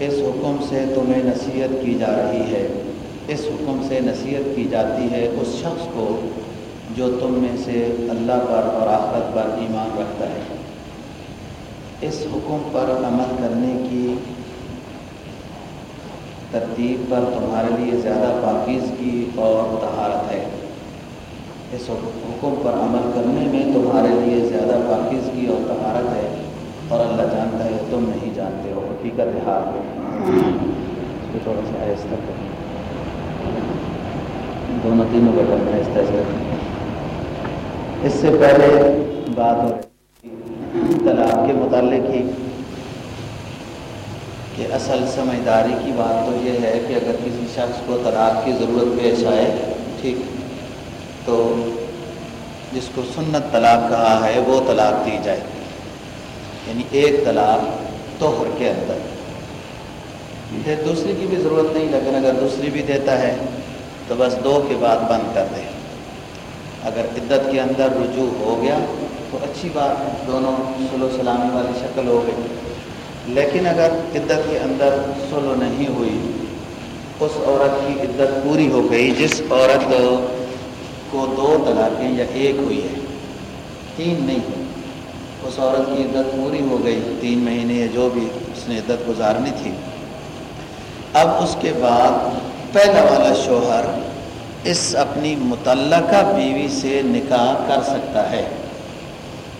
اس حکم سے تمہیں نصیحت کی جا رہی ہے۔ اس حکم سے نصیحت کی جاتی ہے اس شخص کو جو تم میں سے اللہ پر اور آخرت پر ایمان رکھتا ہے۔ اس حکم پر عمل کرنے کی ترتیب پر تمہارے لیے زیادہ پاکیزگی اور تہارت ہے۔ اس حکم پر عمل کرنے میں تمہارے لیے زیادہ پاکیزگی اور تہارت ہے۔ اور اللہ جانتا ہے، تم نہیں جانتے ہو، حقیقت حال کو تھوڑا سا آہستہ کریں دونوں تینوں بٹن آہستہ آہستہ اس سے پہلے بات ہو رہی طلاق کے متعلق ہی، کہ اصل سمجھداری کی بات تو یہ ہے کہ اگر کسی شخص کو طلاق کی ضرورت پیش آئے، ٹھیک، تو جس کو سنت طلاق کہا ہے، وہ طلاق دی جائے۔ یعنی ایک طلاق توہر کے اندر۔ پھر دوسری کی بھی ضرورت نہیں، لیکن اگر دوسری بھی دیتا ہے تو بس دو کے بعد بند کر دے۔ اگر عدت کے اندر رجوع ہو گیا تو اچھی بات ہے، دونوں سلو سلامی والی شکل ہو گئی۔ لیکن اگر عدت کے اندر سلو نہیں ہوئی، اس عورت کی عدت پوری ہو گئی، جس عورت کو دو طلاقیں یا ایک ہوئی ہے، تین نہیں ہوئی۔ اس عورت کی عدت پوری ہو گئی، تین مہینے یا جو بھی اس نے عدت گزارنی تھی۔ اب اس کے بعد پہلا والا شوہر اس اپنی متعلقہ بیوی سے نکاح کر سکتا ہے۔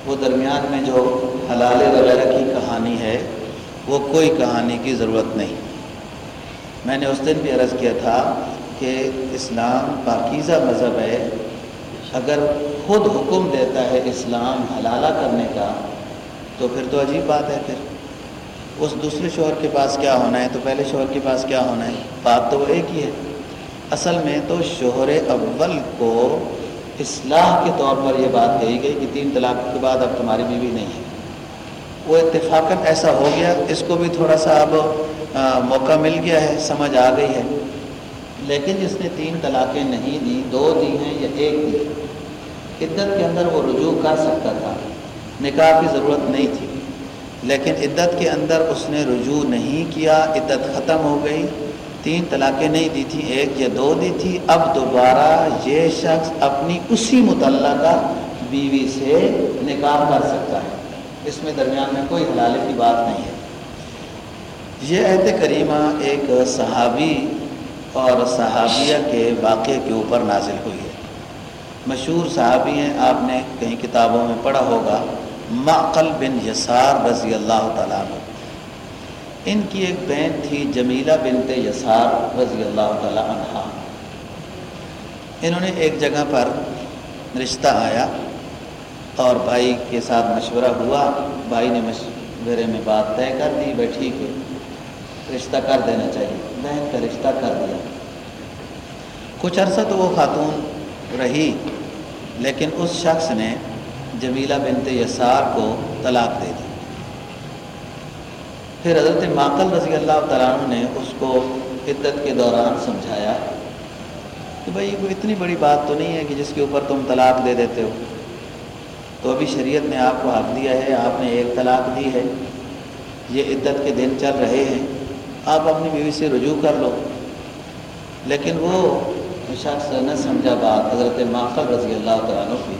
وہ درمیان میں جو حلالے وغیرہ کی کہانی ہے، وہ کوئی کہانی کی ضرورت نہیں۔ میں نے اس دن بھی عرض کیا تھا کہ اسلام پاکیزہ مذہب ہے۔ اگر خود حکم دیتا ہے اسلام حلالہ کرنے کا، تو پھر تو عجیب بات ہے پھر۔ اس دوسرے شوہر کے پاس کیا ہونا ہے؟ تو پہلے شوہر کے پاس کیا ہونا ہے؟ بات تو وہ ایک ہی ہے۔ اصل میں تو شوہر اول کو اصلاح کے طور پر یہ بات کہی گئی کہ تین طلاق کے بعد اب تمہاری بیوی نہیں ہے۔ وہ اتفاقاً ایسا ہو گیا، اس کو بھی تھوڑا سا اب موقع مل گیا ہے، سمجھ آ گئی ہے۔ لیکن جس نے تین طلاقیں نہیں دی، دو دی ہیں یا ایک دی عدت کے اندر وہ رجوع کر سکتا تھا۔ نکاح کی ضرورت نہیں تھی۔ لیکن عدت کے اندر اس نے رجوع نہیں کیا، عدت ختم ہو گئی۔ تین طلاقیں نہیں دی تھی ایک یا دو دی تھی۔ اب دوبارہ یہ شخص اپنی اسی متعلقہ بیوی سے نکاح کر سکتا ہے۔ اس میں درمیان میں کوئی حلالے کی بات نہیں ہے۔ یہ عہد کریمہ ایک صحابی اور صحابیہ کے واقعے کے اوپر نازل ہوئی۔ ہے مشہور صحابی ہیں، آپ نے کہیں کتابوں میں پڑھا ہوگا، معقل بن یسار رضی اللہ تعالیٰ عنہ۔ ان کی ایک بہن تھی جمیلہ بنت یسار رضی اللہ تعالیٰ عنہ۔ انہوں نے ایک جگہ پر رشتہ آیا اور بھائی کے ساتھ مشورہ ہوا۔ بھائی نے مشورے میں بات طے کر دی، بھائی ٹھیک ہے، رشتہ کر دینا چاہیے۔ بہن کا رشتہ کر دیا۔ کچھ عرصہ تو وہ خاتون رہی۔ لیکن اس شخص نے جمیلہ بنت یسار کو طلاق دے دی۔ پھر حضرت ماقل رضی اللہ تعالیٰ عنہ نے اس کو عدت کے دوران سمجھایا کہ بھائی کوئی اتنی بڑی بات تو نہیں ہے کہ جس کے اوپر تم طلاق دے دیتے ہو۔ تو ابھی شریعت نے آپ کو حق دیا ہے، آپ نے ایک طلاق دی ہے، یہ عدت کے دن چل رہے ہیں، آپ اپنی بیوی سے رجوع کر لو۔ لیکن وہ شخص نہ سمجھا بات حضرت ماقل رضی اللہ تعالیٰ کی۔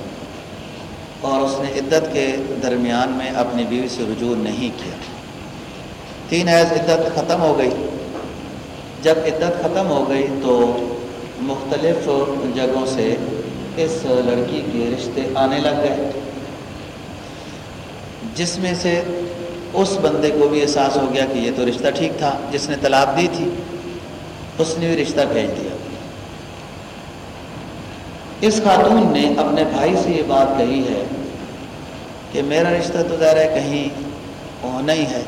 اور اس نے عدت کے درمیان میں اپنی بیوی سے رجوع نہیں کیا۔ تین ایز عدت ختم ہو گئی۔ جب عدت ختم ہو گئی تو مختلف جگہوں سے اس لڑکی کے رشتے آنے لگ گئے۔ جس میں سے اس بندے کو بھی احساس ہو گیا کہ یہ تو رشتہ ٹھیک تھا، جس نے طلاق دی تھی، اس نے بھی رشتہ بھیج دیا۔ اس خاتون نے اپنے بھائی سے یہ بات کہی ہے کہ میرا رشتہ تو ظاہر ہے کہیں ہونا ہی ہے۔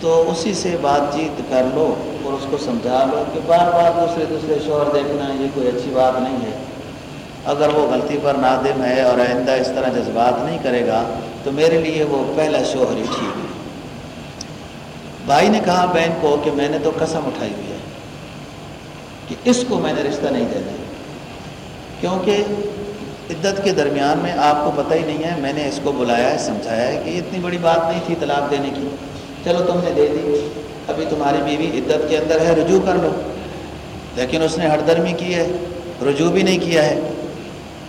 تو اسی سے بات چیت کر لو اور اس کو سمجھا لو کہ بار بار دوسرے دوسرے شوہر دیکھنا یہ کوئی اچھی بات نہیں ہے۔ اگر وہ غلطی پر نادم ہے اور آئندہ اس طرح جذبات نہیں کرے گا، تو میرے لیے وہ پہلا شوہر ہی ٹھیک ہے۔ بھائی نے کہا بہن کو کہ میں نے تو قسم اٹھائی ہوئی ہے کہ اس کو میں نے رشتہ نہیں دینا کیونکہ عدت کے درمیان میں آپ کو پتہ ہی نہیں ہے، میں نے اس کو بلایا ہے، سمجھایا ہے کہ اتنی بڑی بات نہیں تھی طلاق دینے کی۔ چلو تم نے دے دی، ابھی تمہاری بیوی عدت کے اندر ہے، رجوع کر لو۔ لیکن اس نے ہر درمی کی ہے، رجوع بھی نہیں کیا ہے۔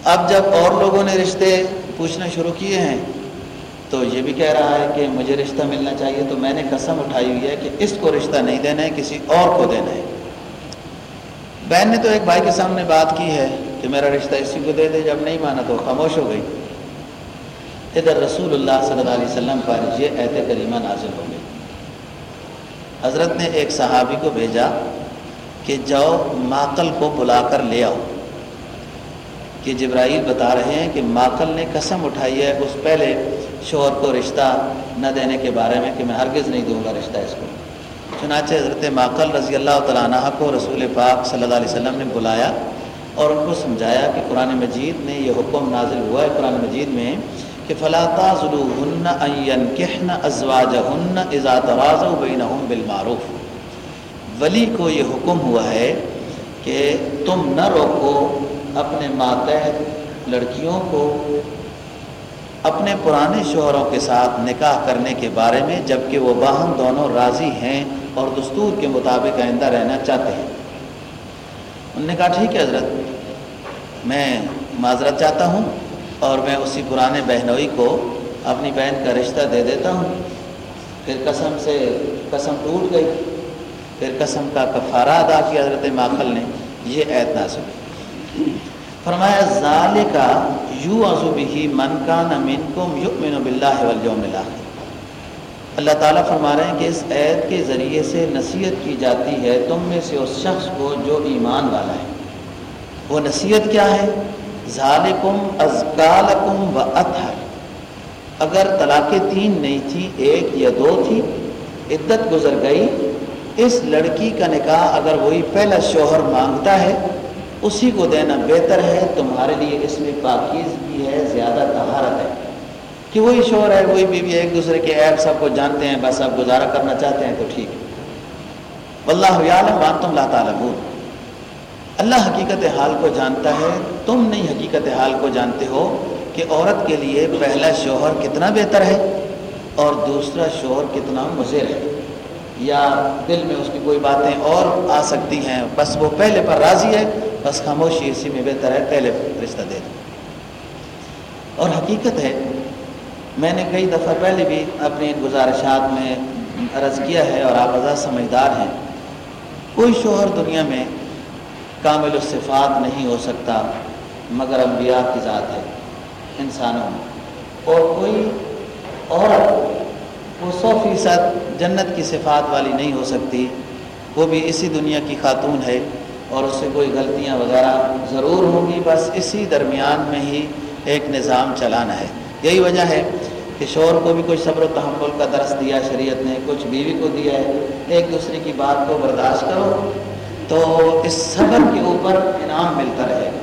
اب جب اور لوگوں نے رشتے پوچھنا شروع کیے ہیں، تو یہ بھی کہہ رہا ہے کہ مجھے رشتہ ملنا چاہیے۔ تو میں نے قسم اٹھائی ہوئی ہے کہ اس کو رشتہ نہیں دینا ہے، کسی اور کو دینا ہے۔ بہن نے تو ایک بھائی کے سامنے بات کی ہے کہ میرا رشتہ اسی کو دے دے جب نہیں مانا تو خاموش ہو گئی۔ ادھر رسول اللہ صلی اللہ علیہ وسلم پر یہ اعت کریمہ نازل ہو گئی حضرت نے ایک صحابی کو بھیجا کہ جاؤ ماقل کو بلا کر لے آؤ۔ کہ جبرائیل بتا رہے ہیں کہ ماقل نے قسم اٹھائی ہے اس پہلے شوہر کو رشتہ نہ دینے کے بارے میں کہ میں ہرگز نہیں دوں گا رشتہ اس کو۔ چنانچہ حضرت ماقل رضی اللہ تعالیٰ عنہ کو رسول پاک صلی اللہ علیہ وسلم نے بلایا۔ اور ان کو سمجھایا کہ قرآن مجید نے یہ حکم نازل ہوا ہے، قرآن مجید میں کہ فلاطا ضلع ہن کہن ازواج ہن ازاد راز و بین بالمعروف۔ ولی کو یہ حکم ہوا ہے کہ تم نہ روکو اپنے ماتحت لڑکیوں کو اپنے پرانے شوہروں کے ساتھ نکاح کرنے کے بارے میں جبکہ وہ باہم دونوں راضی ہیں اور دستور کے مطابق آئندہ رہنا چاہتے ہیں۔ انہوں نے کہا، ٹھیک ہے حضرت، میں معذرت چاہتا ہوں اور میں اسی پرانے بہنوئی کو اپنی بہن کا رشتہ دے دیتا ہوں. پھر قسم سے قسم ٹوٹ گئی، پھر قسم کا کفارہ ادا کیا حضرت ماخل نے، یہ اعتناس ہوئی۔ فرمایا ظال کا یو عزوبی من کا نمن کم یؤمن باللہ والیوم الاخر. اللہ تعالیٰ فرما رہے ہیں کہ اس عید کے ذریعے سے نصیحت کی جاتی ہے تم میں سے اس شخص کو جو ایمان والا ہے۔ وہ نصیحت کیا ہے؟ ظالکم ازکالکم و اطہر اگر طلاق تین نہیں تھی، ایک یا دو تھی، عدت گزر گئی، اس لڑکی کا نکاح اگر وہی پہلا شوہر مانگتا ہے، اسی کو دینا بہتر ہے۔ تمہارے لیے اس میں پاکیز بھی ہے، زیادہ تہارت ہے۔ کہ وہی شوہر ہے، وہی بیوی ایک دوسرے کے عیب سب کو جانتے ہیں، بس اب گزارا کرنا چاہتے ہیں تو ٹھیک ہے۔ واللہ یعلم وانتم لا تعلمون۔ اللہ حقیقت حال کو جانتا ہے، تم نہیں حقیقت حال کو جانتے ہو کہ عورت کے لیے پہلا شوہر کتنا بہتر ہے اور دوسرا شوہر کتنا مضر ہے۔ یا دل میں اس کی کوئی باتیں اور آ سکتی ہیں، بس وہ پہلے پر راضی ہے، بس خاموشی اسی میں بہتر ہے، پہلے رشتہ دے دو۔ اور حقیقت ہے میں نے کئی دفعہ پہلے بھی اپنی گزارشات میں عرض کیا ہے اور آپ آزاد سمجھدار ہیں۔ کوئی شوہر دنیا میں کامل الصفات نہیں ہو سکتا مگر انبیاء کی ذات ہے انسانوں میں۔ اور کوئی عورت وہ سو فیصد جنت کی صفات والی نہیں ہو سکتی، وہ بھی اسی دنیا کی خاتون ہے اور اس سے کوئی غلطیاں وغیرہ ضرور ہوں گی۔ بس اسی درمیان میں ہی ایک نظام چلانا ہے۔ یہی وجہ ہے کہ شور کو بھی کچھ صبر و تحمل کا درس دیا شریعت نے کچھ بیوی کو دیا ہے۔ ایک دوسرے کی بات کو برداشت کرو تو اس صبر کے اوپر انعام ملتا رہے گا۔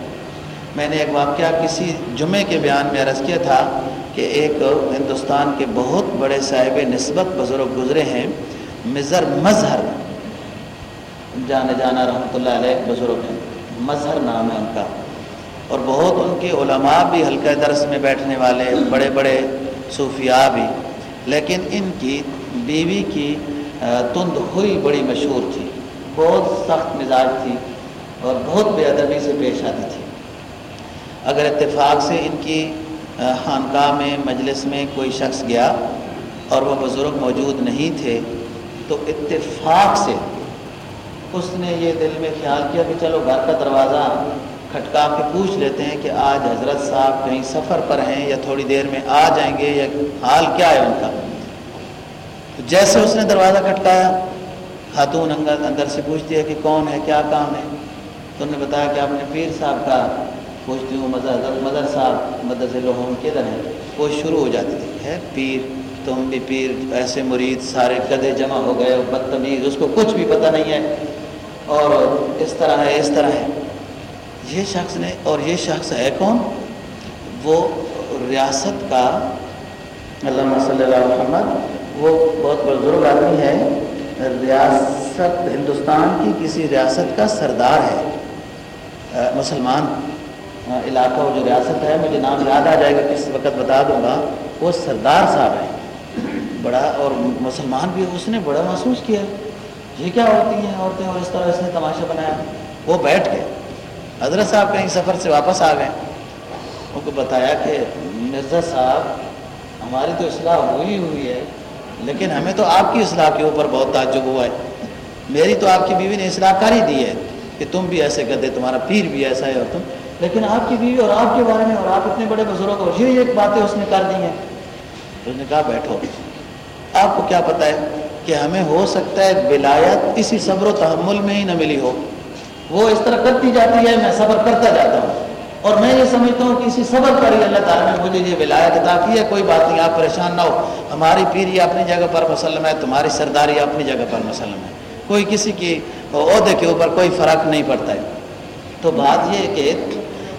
میں نے ایک واقعہ کسی جمعے کے بیان میں عرض کیا تھا کہ ایک ہندوستان کے بہت بڑے صاحب نسبت بزرگ گزرے ہیں، مظہر مظہر۔ جانے جانا رحمۃ اللہ علیہ بزرگ ہیں، مظہر نام ہے ان کا۔ اور بہت ان کے علماء بھی ہلکے درس میں بیٹھنے والے، بڑے بڑے صوفیاء بھی۔ لیکن ان کی بیوی کی تند ہوئی بڑی مشہور تھی۔ بہت سخت مزاج تھی اور بہت بے ادبی سے پیش آتی تھی۔ اگر اتفاق سے ان کی خانقاہ میں، مجلس میں کوئی شخص گیا اور وہ بزرگ موجود نہیں تھے، تو اتفاق سے اس نے یہ دل میں خیال کیا کہ چلو گھر کا دروازہ کھٹکا کے پوچھ لیتے ہیں کہ آج حضرت صاحب کہیں سفر پر ہیں یا تھوڑی دیر میں آ جائیں گے یا حال کیا ہے ان کا؟ جیسے اس نے دروازہ کھٹکایا، خاتون اندر سے پوچھتی ہے کہ کون ہے، کیا کام ہے؟ تو انہوں نے بتایا کہ آپ نے پیر صاحب کا پوچھتی ہوں مدر مدر صاحب مدر سے لوگوں کدھر ہیں؟ وہ شروع ہو جاتی تھی، ہے پیر، تم بھی پیر، ایسے مرید سارے گدے جمع ہو گئے، بدتمیز، اس کو کچھ بھی پتہ نہیں ہے، اور اس طرح ہے، اس طرح ہے۔ یہ شخص نے اور یہ شخص ہے کون؟ وہ ریاست کا علامہ صلی اللہ علیہ محمد وہ بہت بزرگ آدمی ہے۔ ریاست ہندوستان کی کسی ریاست کا سردار ہے۔ مسلمان علاقہ وہ جو ریاست ہے، مجھے نام یاد آ جائے گا، کس وقت بتا دوں گا۔ وہ سردار صاحب ہیں۔ بڑا اور مسلمان بھی اس نے بڑا محسوس کیا۔ یہ کیا ہوتی ہیں، عورتیں اور اس طرح اس نے تماشا بنایا۔ وہ بیٹھ گئے۔ حضرت صاحب کہیں سفر سے واپس آ گئے۔ ان کو بتایا کہ مرزا صاحب، ہماری تو اصلاح ہوئی ہوئی ہے، لیکن ہمیں تو آپ کی اصلاح کے اوپر بہت تعجب ہوا ہے۔ میری تو آپ کی بیوی نے اصلاح کر ہی دی ہے کہ تم بھی ایسے گدے، تمہارا پیر بھی ایسا ہے اور تم۔ لیکن آپ کی بیوی اور آپ کے بارے میں اور آپ اتنے بڑے بزرگ ہو یہ ایک باتیں اس نے کر دی ہیں۔ اس نے کہا، بیٹھو۔ آپ کو کیا پتہ ہے کہ ہمیں ہو سکتا ہے ولایت اسی صبر و تحمل میں ہی نہ ملی ہو۔ وہ اس طرح کرتی جاتی ہے، میں صبر کرتا جاتا ہوں۔ اور میں یہ سمجھتا ہوں کہ اسی صبر پر ہی اللہ تعالیٰ نے مجھے یہ ولایت عطا کی ہے۔ کوئی بات نہیں، آپ پریشان نہ ہو۔ ہماری پیری اپنی جگہ پر مسلم ہے، تمہاری سرداری اپنی جگہ پر مسلم ہے۔ کوئی کسی کی عہدے کے اوپر کوئی فرق نہیں پڑتا ہے۔ تو بات یہ کہ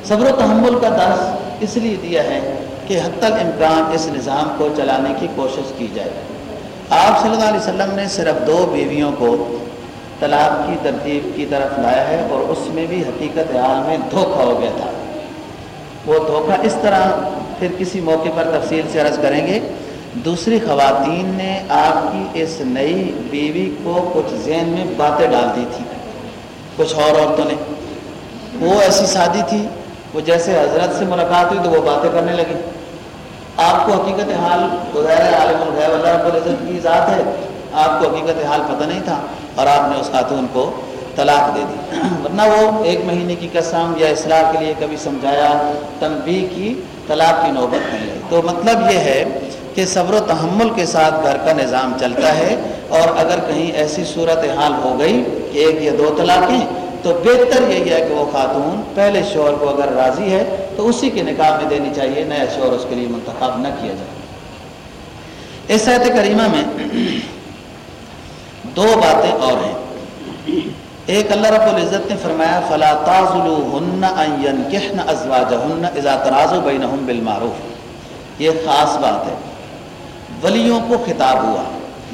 صبر و تحمل کا درس اس لیے دیا ہے کہ حتی الامکان اس نظام کو چلانے کی کوشش کی جائے۔ آپ صلی اللہ علیہ وسلم نے صرف دو بیویوں کو طلاق کی ترتیب کی طرف لایا ہے اور اس میں بھی حقیقت حال میں دھوکہ ہو گیا تھا۔ وہ دھوکہ اس طرح پھر کسی موقع پر تفصیل سے عرض کریں گے، دوسری خواتین نے آپ کی اس نئی بیوی کو کچھ ذہن میں باتیں ڈال دی تھی۔ کچھ اور عورتوں نے۔ وہ ایسی شادی تھی، وہ جیسے حضرت سے ملاقات ہوئی تو وہ باتیں کرنے لگی آپ کو حقیقت حال غیر عالم الغیب، اللہ رب العزت کی ذات ہے۔ آپ کو حقیقت حال پتہ نہیں تھا اور آپ نے اس خاتون کو طلاق دے دی۔ ورنہ وہ ایک مہینے کی قسم یا اصلاح کے لیے کبھی سمجھایا، تنبیہ کی طلاق کی نوبت نہیں تو مطلب یہ ہے کہ صبر و تحمل کے ساتھ گھر کا نظام چلتا ہے اور اگر کہیں ایسی صورت حال ہو گئی کہ ایک یا دو طلاقیں، تو بہتر یہی ہے کہ وہ خاتون پہلے شور کو اگر راضی ہے، تو اسی کے نکاح میں دینی چاہیے، نیا شور اس کے لیے منتخب نہ کیا جائے۔ اس صحت کریمہ میں دو باتیں اور ہیں۔ ایک اللہ رب العزت نے فرمایا، فلا تازلوهن ان ينكحن ازواجهن اذا ترازوا بينهم بالمعروف۔ یہ خاص بات ہے۔ ولیوں کو خطاب ہوا۔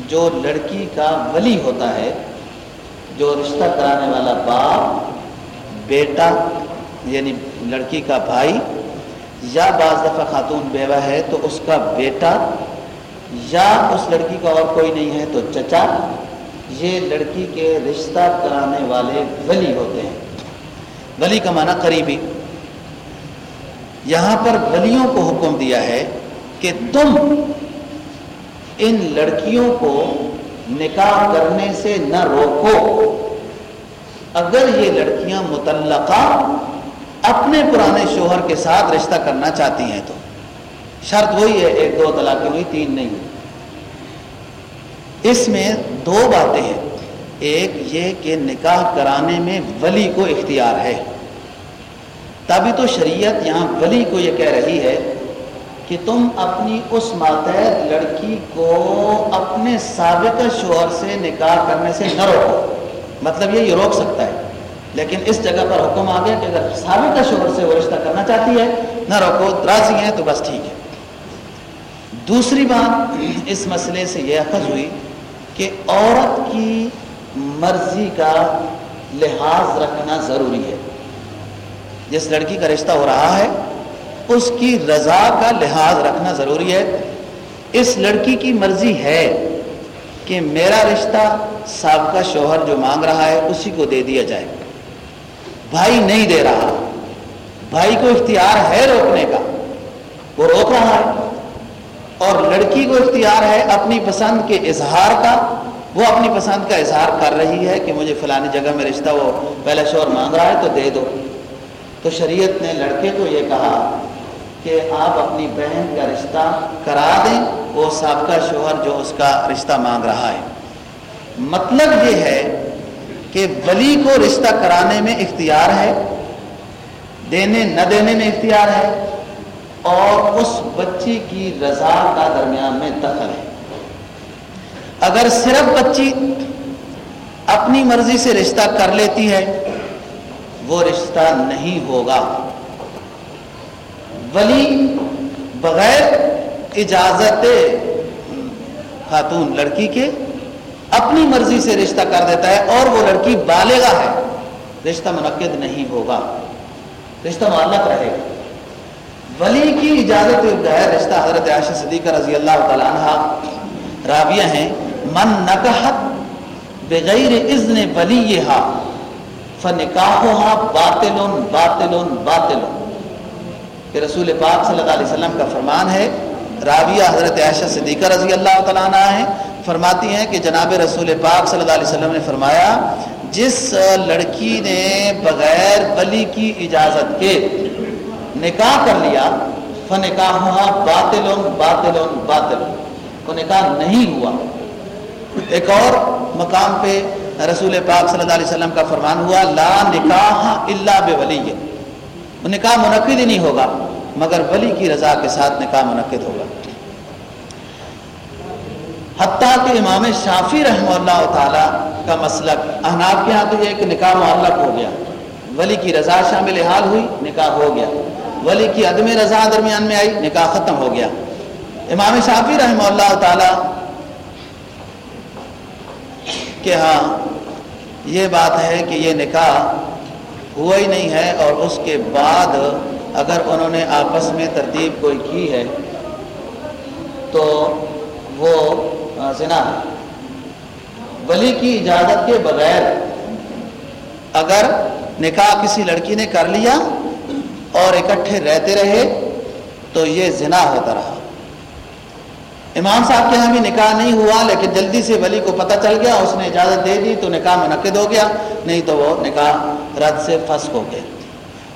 جو لڑکی کا ولی ہوتا ہے، جو رشتہ کرانے والا باپ، بیٹا یعنی لڑکی کا بھائی، یا بعض دفعہ خاتون بیوہ ہے تو اس کا بیٹا، یا اس لڑکی کا اور کوئی نہیں ہے تو چچا یہ لڑکی کے رشتہ کرانے والے ولی ہوتے ہیں۔ ولی کا معنی قریبی۔ یہاں پر ولیوں کو حکم دیا ہے کہ تم ان لڑکیوں کو نکاح کرنے سے نہ روکو۔ اگر یہ لڑکیاں متعلقہ اپنے پرانے شوہر کے ساتھ رشتہ کرنا چاہتی ہیں تو شرط وہی ہے، ایک دو طلاقیں ہوئی، تین نہیں ہوئی۔ اس میں دو باتیں ہیں۔ ایک یہ کہ نکاح کرانے میں ولی کو اختیار ہے۔ تبھی تو شریعت یہاں ولی کو یہ کہہ رہی ہے کہ تم اپنی اس ماتحت لڑکی کو اپنے سابق شوہر سے نکاح کرنے سے نہ روکو۔ مطلب یہ یہ روک سکتا ہے۔ لیکن اس جگہ پر حکم آ گیا کہ اگر سابق شوہر سے وہ رشتہ کرنا چاہتی ہے، نہ روکو راضی ہیں تو بس ٹھیک ہے۔ دوسری بات، اس مسئلے سے یہ اخذ ہوئی کہ عورت کی مرضی کا لحاظ رکھنا ضروری ہے۔ جس لڑکی کا رشتہ ہو رہا ہے، اس کی رضا کا لحاظ رکھنا ضروری ہے۔ اس لڑکی کی مرضی ہے کہ میرا رشتہ سابقہ شوہر جو مانگ رہا ہے، اسی کو دے دیا جائے۔ بھائی نہیں دے رہا۔ بھائی کو اختیار ہے روکنے کا۔ وہ روک رہا ہے۔ اور لڑکی کو اختیار ہے اپنی پسند کے اظہار کا، وہ اپنی پسند کا اظہار کر رہی ہے کہ مجھے فلانی جگہ میں رشتہ وہ پہلا شوہر مانگ رہا ہے تو دے دو۔ تو شریعت نے لڑکے کو یہ کہا کہ آپ اپنی بہن کا رشتہ کرا دیں، وہ سابقہ شوہر جو اس کا رشتہ مانگ رہا ہے۔ مطلب یہ ہے کہ ولی کو رشتہ کرانے میں اختیار ہے، دینے نہ دینے میں اختیار ہے۔ اور اس بچی کی رضا کا درمیان میں دخل ہے۔ اگر صرف بچی اپنی مرضی سے رشتہ کر لیتی ہے، وہ رشتہ نہیں ہوگا۔ ولی بغیر اجازت خاتون لڑکی کے اپنی مرضی سے رشتہ کر دیتا ہے اور وہ لڑکی بالغا ہے، رشتہ منعقد نہیں ہوگا۔ رشتہ معلق رہے گا۔ ولی کی اجازت بغیر رشتہ حضرت عائشہ صدیقہ رضی اللہ تعالیٰ عنہ راویہ ہیں، من نکحت بغیر اذن ولیہا فنکاحوہا باطلن باطلن باطلن. کہ رسول پاک صلی اللہ علیہ وسلم کا فرمان ہے، راویہ حضرت عائشہ صدیقہ رضی اللہ تعالیٰ عنہ ہیں، فرماتی ہیں کہ جناب رسول پاک صلی اللہ علیہ وسلم نے فرمایا، جس لڑکی نے بغیر ولی کی اجازت کے نکاح کر لیا، فنکاح ہوا باطل باطل باطل کو نکاح نہیں ہوا۔ ایک اور مقام پہ رسول پاک صلی اللہ علیہ وسلم کا فرمان ہوا، لا نکاح الا بے ولی نکاح منعقد ہی نہیں ہوگا، مگر ولی کی رضا کے ساتھ نکاح منعقد ہوگا۔ حتیٰ کہ امام شافی رحمہ اللہ تعالیٰ کا مسلک احناب کے ہاں تو یہ کہ نکاح معلق ہو گیا۔ ولی کی رضا شامل حال ہوئی، نکاح ہو گیا۔ ولی کی عدم رضا درمیان میں آئی، نکاح ختم ہو گیا۔ امام شافی رحمہ اللہ تعالیٰ کہ ہاں یہ بات ہے کہ یہ نکاح ہوا ہی نہیں ہے اور اس کے بعد اگر انہوں نے آپس میں ترتیب کوئی کی ہے تو وہ ہاں، زنا۔ ولی کی اجازت کے بغیر اگر نکاح کسی لڑکی نے کر لیا اور اکٹھے رہتے رہے تو یہ زنا ہوتا رہا۔ امام صاحب کے یہاں بھی نکاح نہیں ہوا، لیکن جلدی سے ولی کو پتہ چل گیا، اس نے اجازت دے دی تو نکاح منعقد ہو گیا، نہیں تو وہ نکاح رد سے فسق ہو گیا۔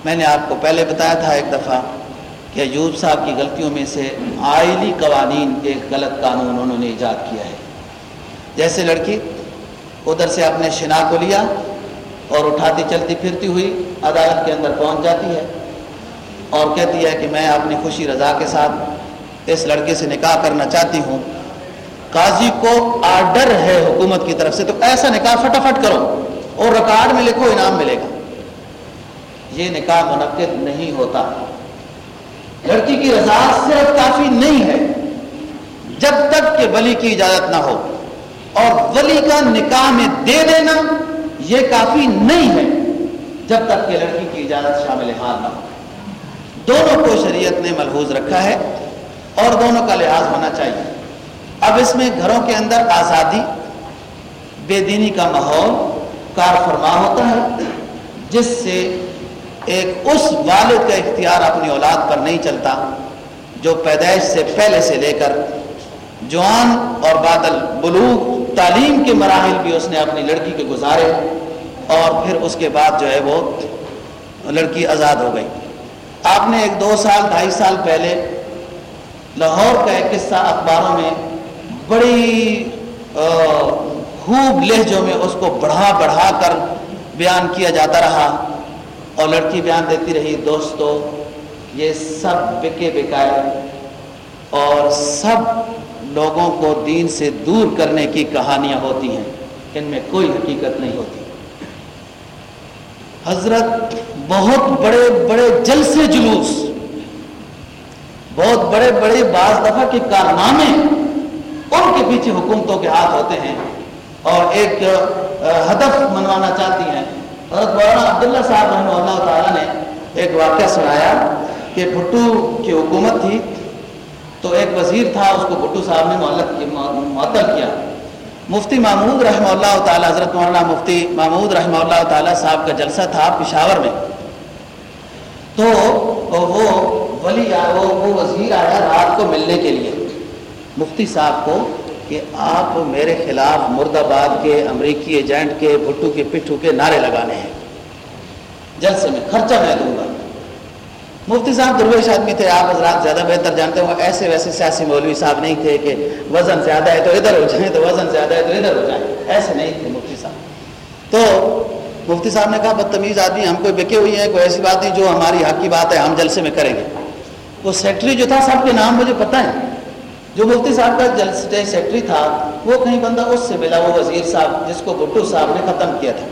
میں نے آپ کو پہلے بتایا تھا ایک دفعہ کہ ایوب صاحب کی غلطیوں میں سے آئلی قوانین ایک غلط قانون انہوں نے ایجاد کیا ہے۔ جیسے لڑکی ادھر سے اپنے شنا کو لیا اور اٹھاتی چلتی پھرتی ہوئی عدالت کے اندر پہنچ جاتی ہے۔ اور کہتی ہے کہ میں اپنی خوشی رضا کے ساتھ اس لڑکے سے نکاح کرنا چاہتی ہوں۔ قاضی کو آرڈر ہے حکومت کی طرف سے، تو ایسا نکاح فٹافٹ کرو اور ریکارڈ میں لکھو، انعام ملے گا۔ یہ نکاح منعقد نہیں ہوتا۔ لڑکی کی رضا صرف کافی نہیں ہے، جب تک کہ ولی کی اجازت نہ ہو۔ اور ولی کا نکاح میں دے دینا یہ کافی نہیں ہے، جب تک کہ لڑکی کی اجازت شامل حال نہ ہو۔ دونوں کو شریعت نے ملحوظ رکھا ہے اور دونوں کا لحاظ ہونا چاہیے۔ اب اس میں گھروں کے اندر آزادی، بے دینی کا ماحول کار فرما ہوتا ہے، جس سے ایک اس والد کا اختیار اپنی اولاد پر نہیں چلتا، جو پیدائش سے پہلے سے لے کر جوان اور بادل بلوغ تعلیم کے مراحل بھی اس نے اپنی لڑکی کے گزارے اور پھر اس کے بعد جو ہے وہ لڑکی آزاد ہو گئی۔ آپ نے ایک دو سال، ڈھائی سال پہلے لاہور کا ایک قصہ اخباروں میں بڑی خوب لہجوں میں اس کو بڑھا بڑھا کر بیان کیا جاتا رہا اور لڑکی بیان دیتی رہی، دوستو، یہ سب بکے بکائے اور سب لوگوں کو دین سے دور کرنے کی کہانیاں ہوتی ہیں، ان میں کوئی حقیقت نہیں ہوتی۔ حضرت بہت بڑے بڑے جلسے جلوس، بہت بڑے بڑے بعض دفعہ کے کارنامے ان کے پیچھے حکومتوں کے ہاتھ ہوتے ہیں اور ایک ہدف منوانا چاہتی ہیں۔ حضرت مولانا عبداللہ صاحب رحمہ اللہ تعالیٰ نے ایک واقعہ سنایا کہ بھٹو کی حکومت تھی تو ایک وزیر تھا، اس کو بھٹو صاحب نے معطل کیا۔ مفتی محمود رحمہ اللہ تعالیٰ، حضرت مولانا مفتی محمود رحمہ اللہ تعالیٰ صاحب کا جلسہ تھا پشاور میں۔ تو وہ ولی وہ وہ وزیر آیا رات کو ملنے کے لیے۔ مفتی صاحب کو کہ آپ میرے خلاف مرد آباد کے، امریکی ایجنٹ کے، بھٹو کے، پٹھو کے نعرے لگانے ہیں۔ جلسے میں خرچہ میں دوں گا۔ مفتی صاحب درویش آدمی تھے، آپ حضرات زیادہ بہتر جانتے ہوں، ایسے ویسے سیاسی مولوی صاحب نہیں تھے کہ وزن زیادہ ہے تو ادھر ہو جائیں، تو وزن زیادہ ہے تو ادھر ہو جائیں۔ ایسے نہیں تھے مفتی صاحب۔ تو مفتی صاحب نے کہا، بدتمیز آدمی، ہم کوئی بکے ہوئی ہیں، کوئی ایسی بات نہیں، جو ہماری حق کی بات ہے، ہم جلسے میں کریں گے۔ وہ سیکٹری جو تھا سب کے نام مجھے پتہ ہے۔ جو مفتی صاحب کا جلسے سیکٹری تھا، وہ کہیں بندہ اس سے ملا، وہ وزیر صاحب، جس کو بھٹو صاحب نے ختم کیا تھا،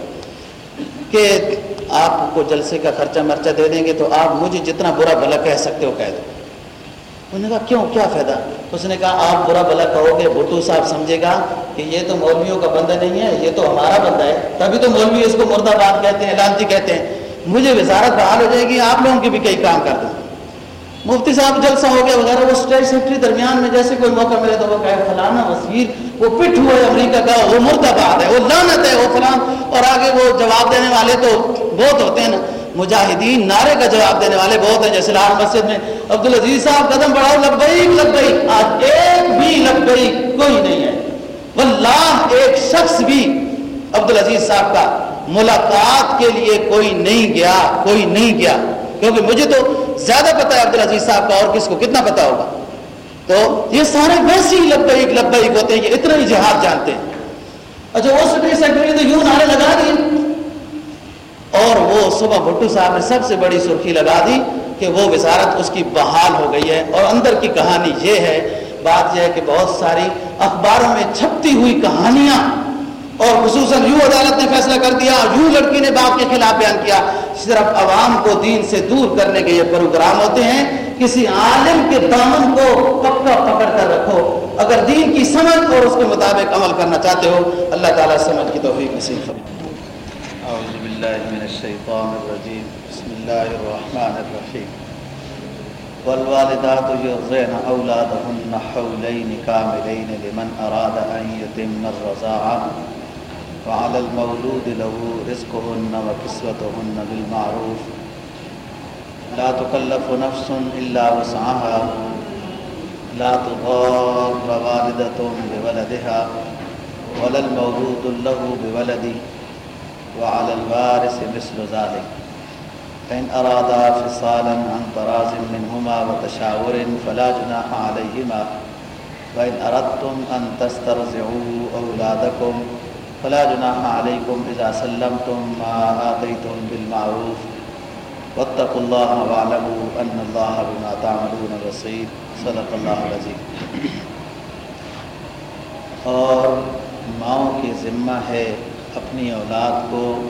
کہ آپ کو جلسے کا خرچہ مرچہ دے دیں گے تو آپ مجھے جتنا برا بھلا کہہ سکتے ہو کہہ دو۔ انہوں نے کہا، کیوں؟ کیا فائدہ؟ اس نے کہا، آپ برا بھلا کہو گے، بھٹو صاحب سمجھے گا کہ یہ تو مولویوں کا بندہ نہیں ہے، یہ تو ہمارا بندہ ہے۔ تبھی تو مولوی اس کو مرد آباد کہتے ہیں، لانتی کہتے ہیں۔ مجھے وزارت بحال ہو جائے گی، آپ لوگوں کے بھی کئی کام کر دیں مفتی صاحب جلسہ ہو گیا وغیرہ وہ اسٹیٹ سیکٹری درمیان میں جیسے کوئی موقع ملے تو وہ کہے، فلانا وزیر وہ پٹ ہوا ہے امریکہ کا، وہ مرد آباد ہے، وہ لانت ہے، وہ فلان۔ اور آگے وہ جواب دینے والے تو بہت ہوتے ہیں نا۔ مجاہدین نعرے کا جواب دینے والے بہت ہیں، جیسے لال مسجد میں عبدالعزیز صاحب قدم بڑھاؤ لگ گئی لگ گئی آج ایک بھی لگ گئی کوئی نہیں ہے۔ واللہ ایک شخص بھی عبدالعزیز صاحب کا ملاقات کے لیے کوئی نہیں گیا، کوئی نہیں گیا۔ کیونکہ مجھے تو زیادہ پتا ہے عبدالعزیز صاحب کا اور کس کو کتنا پتا ہوگا۔ تو یہ سارے ویسے ہی لبیک لبیک ہوتے ہیں، یہ اتنا ہی جہاد جانتے ہیں۔ اچھا وہ سٹری سیکٹری تو یوں نعرے لگا دیے اور وہ صبح بھٹو صاحب نے سب سے بڑی سرخی لگا دی کہ وہ وزارت اس کی بحال ہو گئی ہے۔ اور اندر کی کہانی یہ ہے، بات یہ ہے کہ بہت ساری اخباروں میں چھپتی ہوئی کہانیاں اور خصوصاً یوں عدالت نے فیصلہ کر دیا، یوں لڑکی نے باپ کے خلاف بیان کیا، صرف عوام کو دین سے دور کرنے کے یہ پروگرام ہوتے ہیں، کسی عالم کے دامن کو پکا پکڑ کر رکھو۔ اگر دین کی سمجھ اور اس کے مطابق عمل کرنا چاہتے ہو، اللہ تعالیٰ سمجھ کی توفیق نصیب اعوذ باللہ من الشیطان الرجیم، بسم اللہ الرحمن الرحیم۔ والوالدات يرضعن اولادهن حولين كاملين لمن اراد ان يتم الرضاعه وعلى المولود له رزقهن وكسوتهن بالمعروف. لا تكلف نفس إلا وسعها. لا تضار والدة بولدها ولا المولود له بولده وعلى الوارث مثل ذلك. فإن أرادا فصالا عن طراز منهما وتشاور فلا جناح عليهما. وإن أردتم أن تسترزعوا أولادكم فلا جناح علیکم اذا سلمتم ما آتیتم بالمعروف واتقوا اللہ وعلموا ان اللہ بما تعملون بصیر. صدق اللہ العظیم. اور ماؤں کی ذمہ ہے اپنی اولاد کو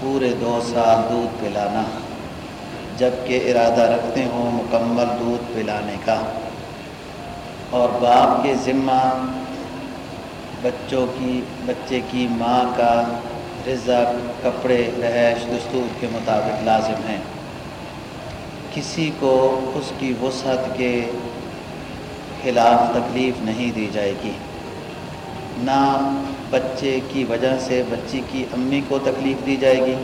پورے دو سال دودھ پلانا جبکہ ارادہ رکھتے ہوں مکمل دودھ پلانے کا۔ اور باپ کے ذمہ بچوں کی، بچے کی ماں کا رزق، کپڑے، رہائش، دستور کے مطابق لازم ہیں۔ کسی کو اس کی وسعت کے خلاف تکلیف نہیں دی جائے گی۔ نہ بچے کی وجہ سے بچی کی امی کو تکلیف دی جائے گی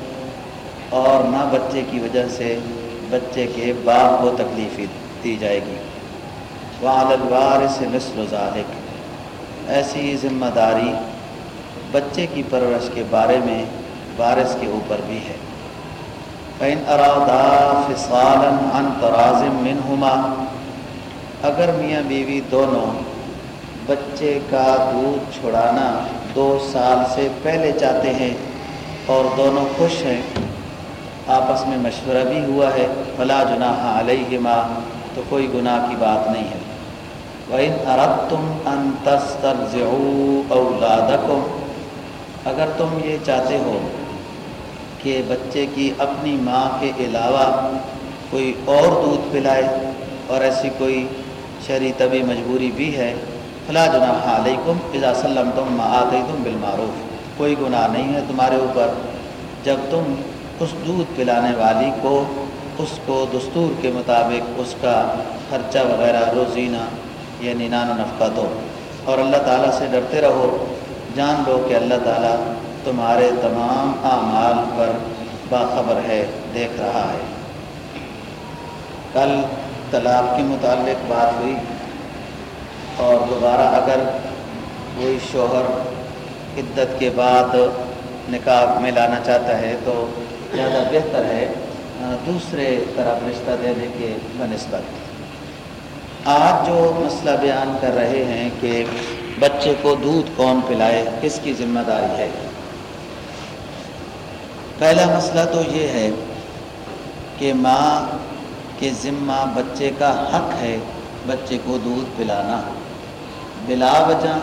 اور نہ بچے کی وجہ سے بچے کے باپ کو تکلیف دی جائے گی۔ والوار سے نسل و ذالک ایسی ذمہ داری بچے کی پرورش کے بارے میں وارث کے اوپر بھی ہے۔ فین ارادا فصالن ان ترازم منہما اگر میاں بیوی دونوں بچے کا دودھ چھڑانا دو سال سے پہلے چاہتے ہیں اور دونوں خوش ہیں، آپس میں مشورہ بھی ہوا ہے، فلا جناح علیہما تو کوئی گناہ کی بات نہیں ہے۔ وَإِنْ أَرَدْتُمْ أَن تَسْتَرْزِعُوا أَوْلَادَكُمْ اگر تم یہ چاہتے ہو کہ بچے کی اپنی ماں کے علاوہ کوئی اور دودھ پلائے اور ایسی کوئی شرعی طبی مجبوری بھی ہے، فلا جناح علیکم اذا سلمتم ما آتیتم بالمعروف۔ کوئی گناہ نہیں ہے تمہارے اوپر۔ جب تم اس دودھ پلانے والی کو، اس کو دستور کے مطابق اس کا خرچہ وغیرہ، روزینہ یہ نینان نفقہ دو اور اللہ تعالیٰ سے ڈرتے رہو۔ جان لو کہ اللہ تعالیٰ تمہارے تمام اعمال پر باخبر ہے، دیکھ رہا ہے۔ کل طلاق کے متعلق بات ہوئی۔ اور دوبارہ اگر کوئی شوہر عدت کے بعد نکاح میں لانا چاہتا ہے تو زیادہ بہتر ہے دوسرے طرف رشتہ دینے کے بنسبت۔ آج جو مسئلہ بیان کر رہے ہیں کہ بچے کو دودھ کون پلائے، کس کی ذمہ داری ہے؟ پہلا مسئلہ تو یہ ہے کہ ماں کے ذمہ بچے کا حق ہے بچے کو دودھ پلانا۔ بلا وجہ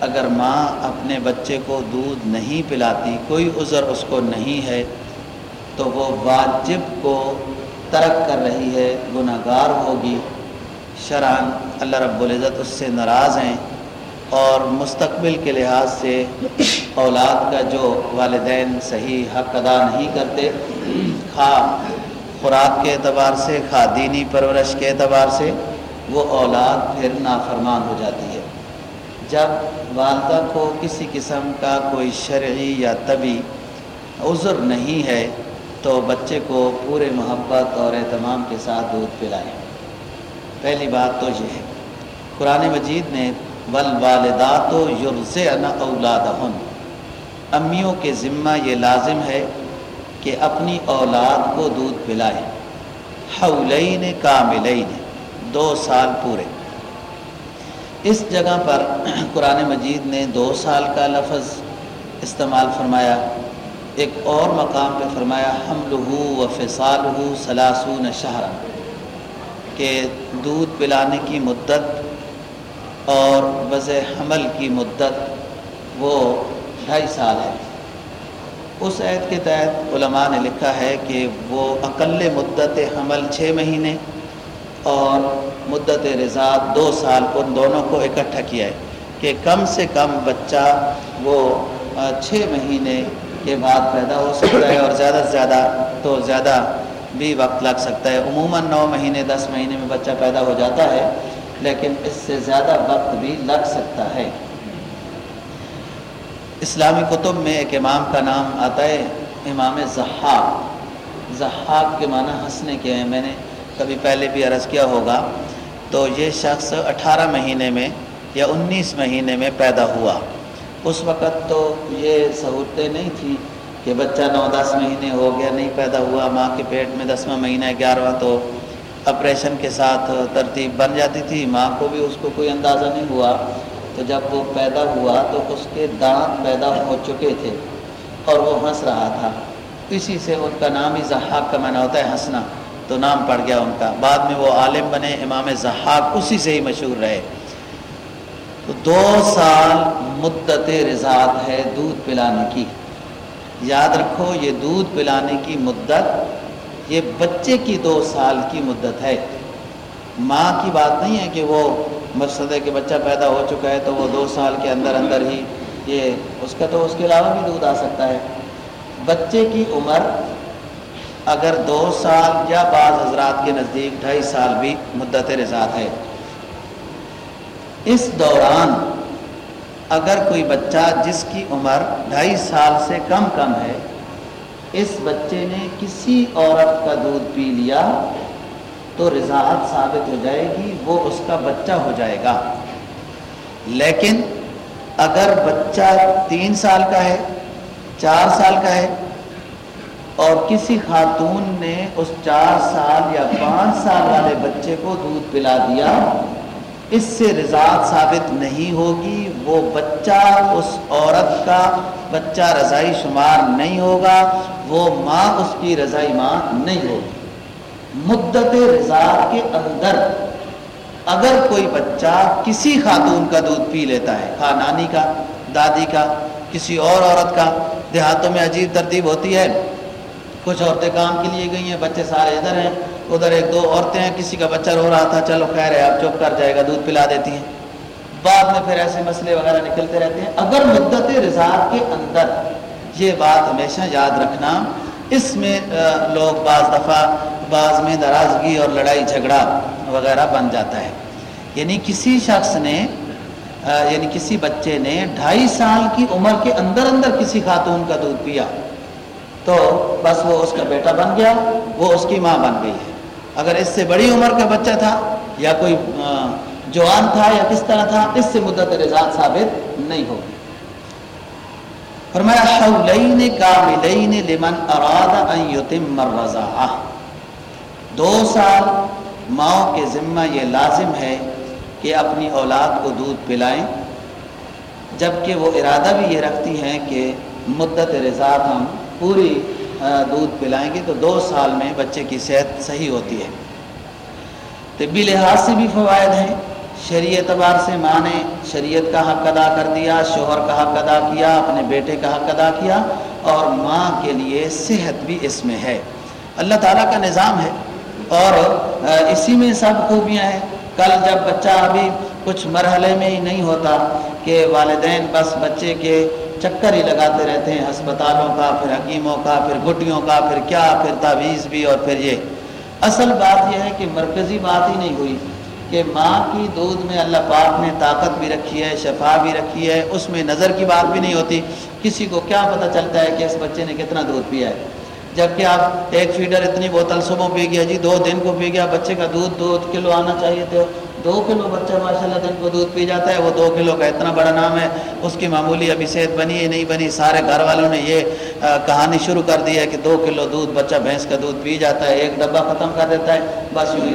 اگر ماں اپنے بچے کو دودھ نہیں پلاتی، کوئی عذر اس کو نہیں ہے، تو وہ واجب کو ترک کر رہی ہے گناہ گار ہوگی۔ شرعن اللہ رب العزت اس سے ناراض ہیں اور مستقبل کے لحاظ سے اولاد کا جو والدین صحیح حق ادا نہیں کرتے خواہ خوراک کے اعتبار سے خواہ دینی پرورش کے اعتبار سے، وہ اولاد پھر نافرمان ہو جاتی ہے۔ جب والدہ کو کسی قسم کا کوئی شرعی یا طبی عذر نہیں ہے، تو بچے کو پورے محبت اور اہتمام کے ساتھ دودھ پلائیں۔ پہلی بات تو یہ ہے، قرآن مجید نے ول والدات و یورز امیوں کے ذمہ یہ لازم ہے کہ اپنی اولاد کو دودھ پلائیں حولین کاملین، دو سال پورے۔ اس جگہ پر قرآن مجید نے دو سال کا لفظ استعمال فرمایا۔ ایک اور مقام پہ فرمایا حمل ہو و فصال ہو سلاسون شہر کہ دودھ پلانے کی مدت اور وض حمل کی مدت وہ ڈھائی سال ہے۔ اس عید کے تحت علماء نے لکھا ہے کہ وہ اقل مدت حمل چھ مہینے اور مدت رضا دو سال، ان دونوں کو اکٹھا کیا ہے کہ کم سے کم بچہ وہ چھ مہینے کے بعد پیدا ہو سکتا ہے اور زیادہ سے زیادہ تو زیادہ بھی وقت لگ سکتا ہے۔ عموماً نو مہینے، دس مہینے میں بچہ پیدا ہو جاتا ہے، لیکن اس سے زیادہ وقت بھی لگ سکتا ہے۔ اسلامی کتب میں ایک امام کا نام آتا ہے، امام زحاق زحاق کے معنی ہنسنے کے ہیں۔ میں نے کبھی پہلے بھی عرض کیا ہوگا۔ تو یہ شخص اٹھارہ مہینے میں یا انیس مہینے میں پیدا ہوا۔ اس وقت تو یہ سہولتیں نہیں تھیں۔ کہ بچہ نو دس مہینے ہو گیا، نہیں پیدا ہوا، ماں کے پیٹ میں دسواں مہینہ گیارہواں، تو آپریشن کے ساتھ ترتیب بن جاتی تھی۔ ماں کو بھی اس کو کوئی اندازہ نہیں ہوا۔ تو جب وہ پیدا ہوا تو اس کے دانت پیدا ہو چکے تھے اور وہ ہنس رہا تھا۔ اسی سے ان کا نام ہی زحاق کا معنی ہوتا ہے ہنسنا۔ تو نام پڑ گیا ان کا۔ بعد میں وہ عالم بنے، امام زحاق اسی سے ہی مشہور رہے۔ تو دو سال مدت رضاعت ہے، دودھ پلانے کی۔ یاد رکھو، یہ دودھ پلانے کی مدت، یہ بچے کی دو سال کی مدت ہے۔ ماں کی بات نہیں ہے کہ وہ مقصد ہے کہ بچہ پیدا ہو چکا ہے تو وہ دو سال کے اندر اندر ہی یہ اس کا تو اس کے علاوہ بھی دودھ آ سکتا ہے۔ بچے کی عمر اگر دو سال یا بعض حضرات کے نزدیک ڈھائی سال بھی مدت رضاعت ہے۔ اس دوران اگر کوئی بچہ جس کی عمر ڈھائی سال سے کم کم ہے، اس بچے نے کسی عورت کا دودھ پی لیا تو رضاعت ثابت ہو جائے گی، وہ اس کا بچہ ہو جائے گا۔ لیکن اگر بچہ تین سال کا ہے، چار سال کا ہے اور کسی خاتون نے اس چار سال یا پانچ سال والے بچے کو دودھ پلا دیا اس سے رضاعت ثابت نہیں ہوگی، وہ بچہ، اس عورت کا بچہ رضائی شمار نہیں ہوگا، وہ ماں اس کی رضائی ماں نہیں ہوگی۔ مدت رضاعت کے اندر اگر کوئی بچہ کسی خاتون کا دودھ پی لیتا ہے خاں نانی کا، دادی کا، کسی اور عورت کا، دیہاتوں میں عجیب ترتیب ہوتی ہے، کچھ عورتیں کام کے لیے گئی ہیں، بچے سارے ادھر ہیں ادھر ایک دو عورتیں ہیں، کسی کا بچہ رو رہا تھا، چلو خیر ہے آپ چپ کر جائے گا، دودھ پلا دیتی ہیں۔ بعد میں پھر ایسے مسئلے وغیرہ نکلتے رہتے ہیں۔ اگر مدت رضاعت کے اندر یہ بات ہمیشہ یاد رکھنا، اس میں لوگ بعض دفعہ بعض میں ناراضگی اور لڑائی جھگڑا وغیرہ بن جاتا ہے۔ یعنی کسی شخص نے یعنی کسی بچے نے ڈھائی سال کی عمر کے اندر اندر کسی خاتون کا دودھ پیا، تو بس وہ اس کا بیٹا بن گیا، وہ اس کی ماں بن گئی ہے۔ اگر اس سے بڑی عمر کا بچہ تھا یا کوئی جوان تھا یا کس طرح تھا، اس سے مدت رضاعت ثابت نہیں ہوگی۔ فرمایا، حولین کاملین لمن اراد ان یتم الرضاعہ دو سال ماؤں کے ذمہ یہ لازم ہے کہ اپنی اولاد کو دودھ پلائیں، جبکہ وہ ارادہ بھی یہ رکھتی ہیں کہ مدت رضاعت ہم پوری دودھ پلائیں گے تو دو سال میں بچے کی صحت صحیح ہوتی ہے۔ طبی لحاظ سے بھی فوائد ہیں۔ شریع اعتبار سے ماں نے شریعت کا حق ادا کر دیا، شوہر کا حق ادا کیا، اپنے بیٹے کا حق ادا کیا اور ماں کے لیے صحت بھی اس میں ہے۔ اللہ تعالیٰ کا نظام ہے۔ اور اسی میں سب خوبیاں ہیں۔ کل جب بچہ ابھی کچھ مرحلے میں ہی نہیں ہوتا کہ والدین بس بچے کے چکر ہی لگاتے رہتے ہیں، ہسپتالوں کا، پھر حکیموں کا، پھر گٹیوں کا، پھر کیا، پھر تعویذ بھی اور پھر یہ۔ اصل بات یہ ہے کہ مرکزی بات ہی نہیں ہوئی کہ ماں کی دودھ میں اللہ پاک نے طاقت بھی رکھی ہے، شفا بھی رکھی ہے، اس میں نظر کی بات بھی نہیں ہوتی۔ کسی کو کیا پتہ چلتا ہے کہ اس بچے نے کتنا دودھ پیا ہے۔ جبکہ آپ ایک فیڈر اتنی بوتل صبح پی گیا جی دو دن کو پی گیا، بچے کا دودھ دو کلو آنا چاہیے تھے۔ دو کلو بچہ ماشاء اللہ دن کو دودھ پی جاتا ہے، وہ دو کلو کا اتنا بڑا نام ہے، اس کی معمولی ابھی صحت بنی ہے نہیں بنی، سارے گھر والوں نے یہ کہانی شروع کر دی ہے کہ دو کلو دودھ، بچہ بھینس کا دودھ پی جاتا ہے، ایک ڈبہ ختم کر دیتا ہے، بس یوں ہی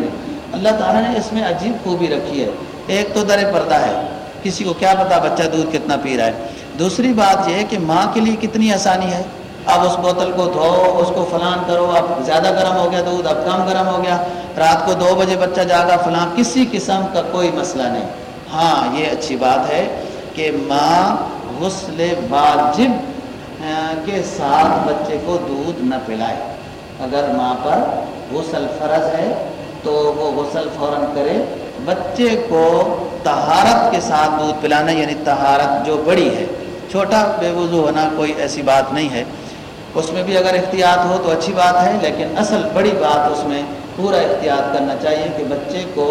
اللہ تعالیٰ نے اس میں عجیب خوبی رکھی ہے۔ ایک تو در پردہ ہے، کسی کو کیا پتا بچہ دودھ کتنا پی رہا ہے۔ دوسری بات یہ ہے کہ ماں کے لیے کتنی آسانی ہے۔ اب اس بوتل کو دھو، اس کو فلان کرو، اب زیادہ گرم ہو گیا دودھ، اب کم گرم ہو گیا۔ رات کو دو بجے بچہ جاگا، فلان کسی قسم کا کوئی مسئلہ نہیں۔ ہاں یہ اچھی بات ہے کہ ماں غسل واجب کے ساتھ بچے کو دودھ نہ پلائے۔ اگر ماں پر غسل فرض ہے تو وہ غسل فوراً کرے۔ بچے کو تہارت کے ساتھ دودھ پلانا یعنی تہارت جو بڑی ہے، چھوٹا بے وضو ہونا کوئی ایسی بات نہیں ہے۔ اس میں بھی اگر احتیاط ہو تو اچھی بات ہے، لیکن اصل بڑی بات اس میں پورا احتیاط کرنا چاہیے کہ بچے کو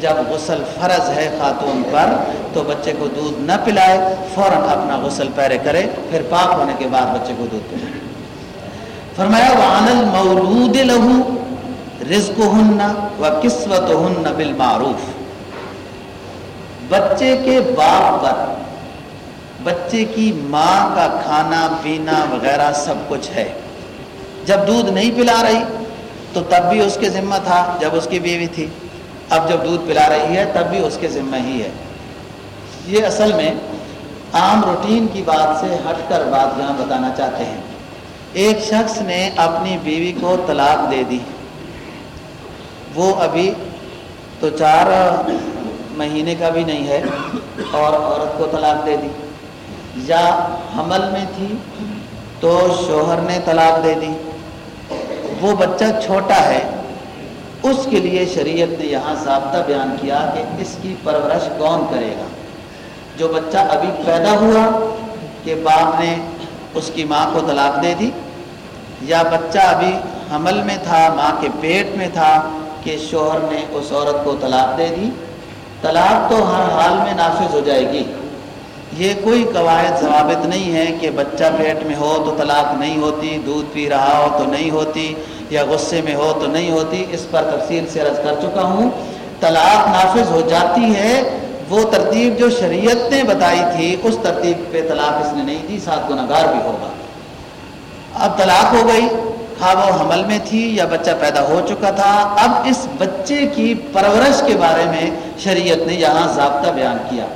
جب غسل فرض ہے خاتون پر، تو بچے کو دودھ نہ پلائے، فوراً اپنا غسل پیرے کرے، پھر پاک ہونے کے بعد بچے کو دودھ پلائے۔ فرمایا وعن المولود لہو رزق ہن قسمت ہن بالمعروف۔ بچے کے باپ پر بچے کی ماں کا کھانا، پینا وغیرہ سب کچھ ہے۔ جب دودھ نہیں پلا رہی تو تب بھی اس کے ذمہ تھا جب اس کی بیوی تھی۔ اب جب دودھ پلا رہی ہے تب بھی اس کے ذمہ ہی ہے۔ یہ اصل میں عام روٹین کی بات سے ہٹ کر بات یہاں بتانا چاہتے ہیں۔ ایک شخص نے اپنی بیوی کو طلاق دے دی۔ وہ ابھی تو چار مہینے کا بھی نہیں ہے اور عورت کو طلاق دے دی۔ یا حمل میں تھی تو شوہر نے طلاق دے دی۔ وہ بچہ چھوٹا ہے۔ اس کے لیے شریعت نے یہاں ضابطہ بیان کیا کہ اس کی پرورش کون کرے گا۔ جو بچہ ابھی پیدا ہوا کہ باپ نے اس کی ماں کو طلاق دے دی، یا بچہ ابھی حمل میں تھا، ماں کے پیٹ میں تھا کہ شوہر نے اس عورت کو طلاق دے دی، طلاق تو ہر حال میں نافذ ہو جائے گی۔ یہ کوئی قواعد ضوابط نہیں ہے کہ بچہ پیٹ میں ہو تو طلاق نہیں ہوتی، دودھ پی رہا ہو تو نہیں ہوتی، یا غصے میں ہو تو نہیں ہوتی، اس پر تفصیل سے عرض کر چکا ہوں۔ طلاق نافذ ہو جاتی ہے، وہ ترتیب جو شریعت نے بتائی تھی، اس ترتیب پہ طلاق اس نے نہیں دی، ساتھ گناہ گار بھی ہوگا اب طلاق ہو گئی ہاں وہ حمل میں تھی یا بچہ پیدا ہو چکا تھا۔ اب اس بچے کی پرورش کے بارے میں شریعت نے یہاں ضابطہ بیان کیا۔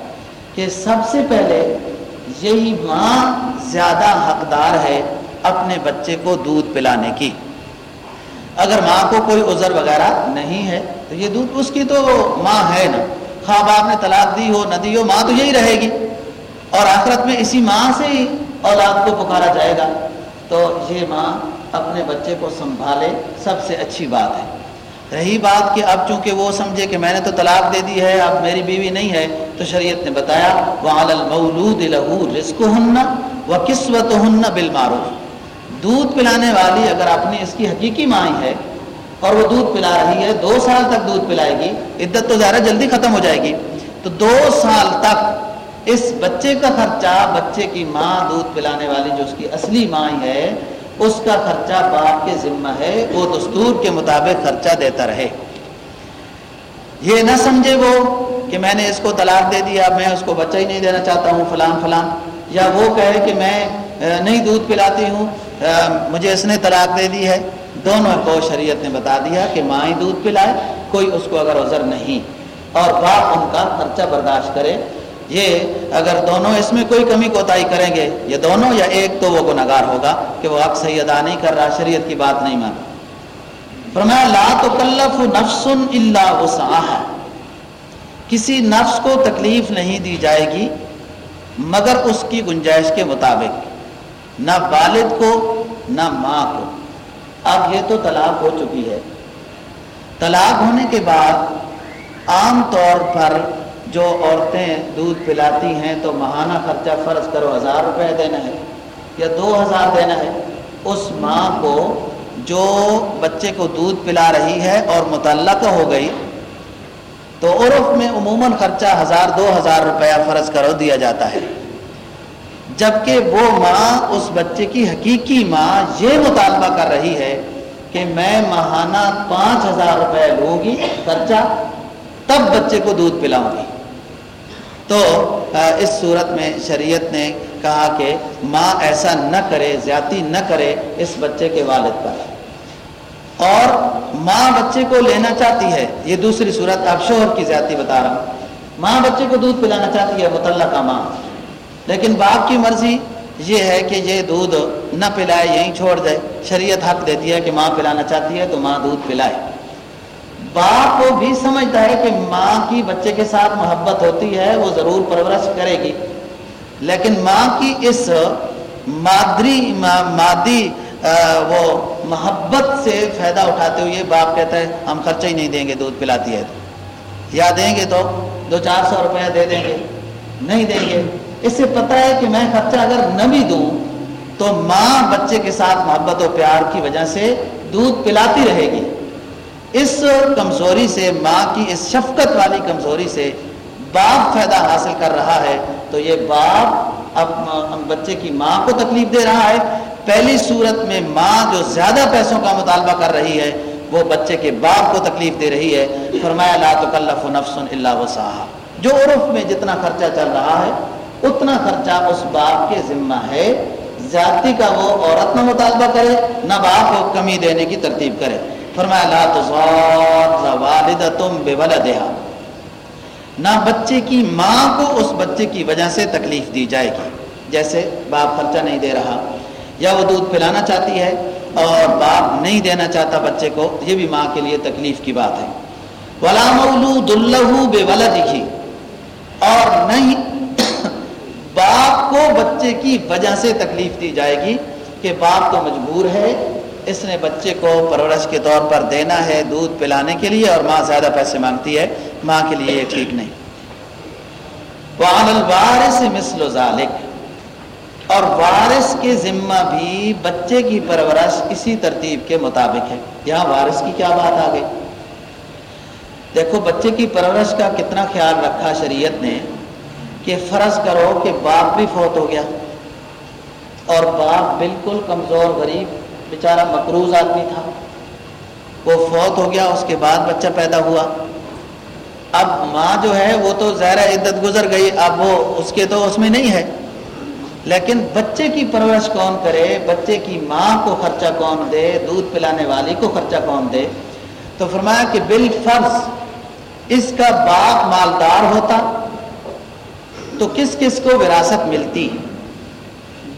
کہ سب سے پہلے یہی ماں زیادہ حقدار ہے اپنے بچے کو دودھ پلانے کی۔ اگر ماں کو کوئی عذر وغیرہ نہیں ہے، تو یہ دودھ اس کی تو ماں ہے نا۔ خواب آپ نے طلاق دی ہو، نہ دی ہو، ماں تو یہی رہے گی۔ اور آخرت میں اسی ماں سے ہی اولاد کو پکارا جائے گا۔ تو یہ ماں اپنے بچے کو سنبھالے، سب سے اچھی بات ہے۔ رہی بات کہ اب چونکہ وہ سمجھے کہ میں نے تو طلاق دے دی ہے، اب میری بیوی نہیں ہے، تو شریعت نے بتایا، وَعَلَى الْمَوْلُودِ لَهُ رِزْقُهُنَّ وَقِسْوَتُهُنَّ بِالْمَعْرُوفِ۔ دودھ پلانے والی اگر اپنی اس کی حقیقی ماں ہے اور وہ دودھ پلا رہی ہے، دو سال تک دودھ پلائے گی، عدت تو زیادہ جلدی ختم ہو جائے گی، تو دو سال تک اس بچے کا خرچہ، بچے کی ماں دودھ پلانے والی جو اس کی اصلی ماں ہے اس کا خرچہ باپ کے ذمہ ہے، وہ دستور کے مطابق خرچہ دیتا رہے۔ یہ نہ سمجھے وہ کہ میں نے اس کو طلاق دے دیا میں اس کو بچہ ہی نہیں دینا چاہتا ہوں، فلان فلان۔ یا وہ کہے کہ میں نہیں دودھ پلاتی ہوں مجھے اس نے طلاق دے دی ہے۔ دونوں کو شریعت نے بتا دیا کہ ماں ہی دودھ پلائے، کوئی اس کو اگر عذر نہیں۔ اور باپ ان کا خرچہ برداشت کرے۔ یہ اگر دونوں اس میں کوئی کمی کوتاہی کریں گے یہ دونوں یا ایک، تو وہ گناہگار ہوگا کہ وہ حق صحیح ادا نہیں کر رہا، شریعت کی بات نہیں مان فرمایا، لا تکلف نفس الا وسعها کسی نفس کو تکلیف نہیں دی جائے گی مگر اس کی گنجائش کے مطابق۔ نہ والد کو، نہ ماں کو۔ اب یہ تو طلاق ہو چکی ہے۔ طلاق ہونے کے بعد عام طور پر جو عورتیں دودھ پلاتی ہیں تو ماہانہ خرچہ فرض کرو، ہزار روپے دینا ہے یا دو ہزار دینا ہے، اس ماں کو جو بچے کو دودھ پلا رہی ہے اور متعلقہ ہو گئی، تو عرف میں عموماً خرچہ ہزار، دو ہزار روپیہ فرض کرو دیا جاتا ہے۔ جبکہ وہ ماں، اس بچے کی حقیقی ماں یہ مطالبہ کر رہی ہے کہ میں ماہانہ پانچ ہزار روپے لوں گی خرچہ، تب بچے کو دودھ پلاؤں گی۔ تو اس صورت میں شریعت نے کہا کہ ماں ایسا نہ کرے، زیادتی نہ کرے اس بچے کے والد پر۔ اور ماں بچے کو لینا چاہتی ہے، یہ دوسری صورت اب شوہر کی زیادتی بتا رہا ہوں۔ ماں بچے کو دودھ پلانا چاہتی ہے متعلقہ ماں۔ لیکن باپ کی مرضی یہ ہے کہ یہ دودھ نہ پلائے، یہیں چھوڑ دے۔ شریعت حق دیتی ہے کہ ماں پلانا چاہتی ہے تو ماں دودھ پلائے۔ باپ کو بھی سمجھتا ہے کہ ماں کی بچے کے ساتھ محبت ہوتی ہے، وہ ضرور پرورش کرے گی۔ لیکن ماں کی اس مادری مادی وہ محبت سے فائدہ اٹھاتے ہوئے باپ کہتا ہے، ہم خرچہ ہی نہیں دیں گے، دودھ پلاتی ہے تو۔ یا دیں گے تو دو چار سو روپیہ دے دیں گے۔ نہیں دیں گے۔ اس سے پتہ ہے کہ میں خرچہ اگر نہ بھی دوں تو ماں بچے کے ساتھ محبت و پیار کی وجہ سے دودھ پلاتی رہے گی۔ اس کمزوری سے ماں کی اس شفقت والی کمزوری سے باپ فائدہ حاصل کر رہا ہے، تو یہ باپ اب بچے کی ماں کو تکلیف دے رہا ہے۔ پہلی صورت میں ماں جو زیادہ پیسوں کا مطالبہ کر رہی ہے، وہ بچے کے باپ کو تکلیف دے رہی ہے۔ فرمایا، لا تکلف نفس الا وسعها جو عرف میں جتنا خرچہ چل رہا ہے، اتنا خرچہ اس باپ کے ذمہ ہے۔ زیادتی کا وہ عورت نہ مطالبہ کرے، نہ باپ کو کمی دینے کی ترتیب کرے۔ فرمایا، لا تضار والدتم بولدہا۔ نہ بچے کی ماں کو اس بچے کی وجہ سے تکلیف دی جائے گی۔ جیسے باپ خرچہ نہیں دے رہا یا وہ دودھ پلانا چاہتی ہے اور باپ نہیں دینا چاہتا بچے کو، یہ بھی ماں کے لیے تکلیف کی بات ہے۔ ولا مولود اللہ بے ولدی اور نہیں، باپ کو بچے کی وجہ سے تکلیف دی جائے گی کہ باپ تو مجبور ہے اس نے بچے کو پرورش کے طور پر دینا ہے دودھ پلانے کے لیے اور ماں زیادہ پیسے مانگتی ہے، ماں کے لیے یہ ٹھیک نہیں۔ وارث مثل ذالک اور وارث کے ذمہ بھی بچے کی پرورش اسی ترتیب کے مطابق ہے۔ یہاں وارث کی کیا بات آ گئی؟ دیکھو، بچے کی پرورش کا کتنا خیال رکھا شریعت نے کہ فرض کرو کہ باپ بھی فوت ہو گیا اور باپ بالکل کمزور غریب بیچارہ مقروض آدمی تھا۔ وہ فوت ہو گیا، اس کے بعد بچہ پیدا ہوا۔ اب ماں جو ہے، وہ تو زہرا عدت گزر گئی۔ اب وہ اس کے تو اس میں نہیں ہے۔ لیکن بچے کی پرورش کون کرے؟ بچے کی ماں کو خرچہ کون دے؟ دودھ پلانے والی کو خرچہ کون دے؟ تو فرمایا کہ بال فرض اس کا باپ مالدار ہوتا، تو کس کس کو وراثت ملتی؟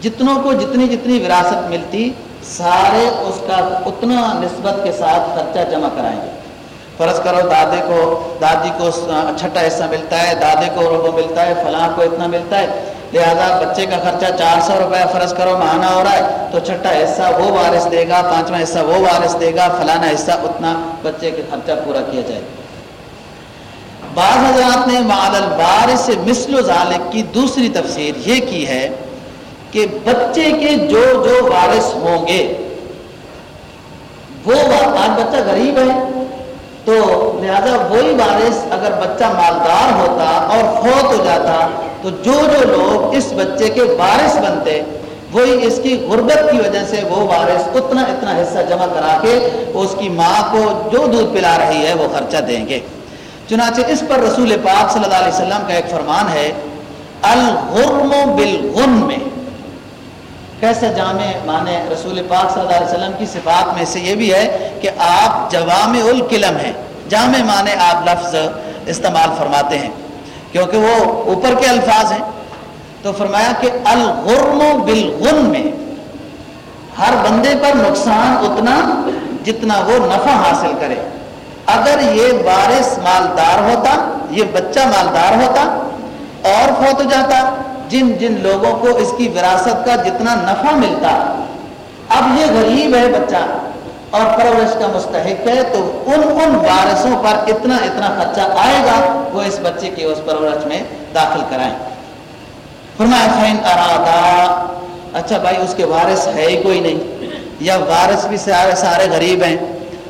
جتنوں کو جتنی جتنی وراثت ملتی سارے اس کا اتنا نسبت کے ساتھ خرچہ جمع کرائیں گے۔ فرض کرو دادے کو، دادی کو چھٹا حصہ ملتا ہے، دادے کو روبو ملتا ہے، فلاں کو اتنا ملتا ہے۔ لہذا بچے کا خرچہ چار سو روپیہ فرض کرو ماہانہ ہو رہا ہے، تو چھٹا حصہ وہ وارث دے گا، پانچواں حصہ وہ وارث دے گا، فلانا حصہ اتنا بچے کے خرچہ پورا کیا جائے۔ بعض حضرات نے مال البارث سے مثل و ذالک کی دوسری تفسیر یہ کی ہے کہ بچے کے جو جو وارث ہوں گے، وہ آج بچہ غریب ہے تو لہذا وہی وارث اگر بچہ مالدار ہوتا اور فوت ہو جاتا، تو جو جو لوگ اس بچے کے وارث بنتے، وہی اس کی غربت کی وجہ سے وہ وارث اتنا اتنا حصہ جمع کرا کے اس کی ماں کو جو دودھ پلا رہی ہے وہ خرچہ دیں گے۔ چنانچہ اس پر رسول پاک صلی اللہ علیہ وسلم کا ایک فرمان ہے، الغرم بالغن میں کیسا جامع معنی رسول پاک صلی اللہ علیہ وسلم کی صفات میں سے یہ بھی ہے کہ آپ جوام القلم ہیں۔ جامع معنی آپ لفظ استعمال فرماتے ہیں۔ کیونکہ وہ اوپر کے الفاظ ہیں۔ تو فرمایا کہ الغرم بالغن میں ہر بندے پر نقصان اتنا جتنا وہ نفع حاصل کرے۔ اگر یہ وارث مالدار ہوتا، یہ بچہ مالدار ہوتا اور فوت جاتا جن جن لوگوں کو اس کی وراثت کا جتنا نفع ملتا۔ اب یہ غریب ہے بچہ اور پرورش کا مستحق ہے، تو ان ان وارثوں پر اتنا اتنا خرچہ آئے گا، وہ اس بچے کے اس پرورش میں داخل کرائیں۔ فرمایا فین ارادہ اچھا بھائی، اس کے وارث ہے ہی کوئی نہیں، یا وارث بھی سارے سارے غریب ہیں۔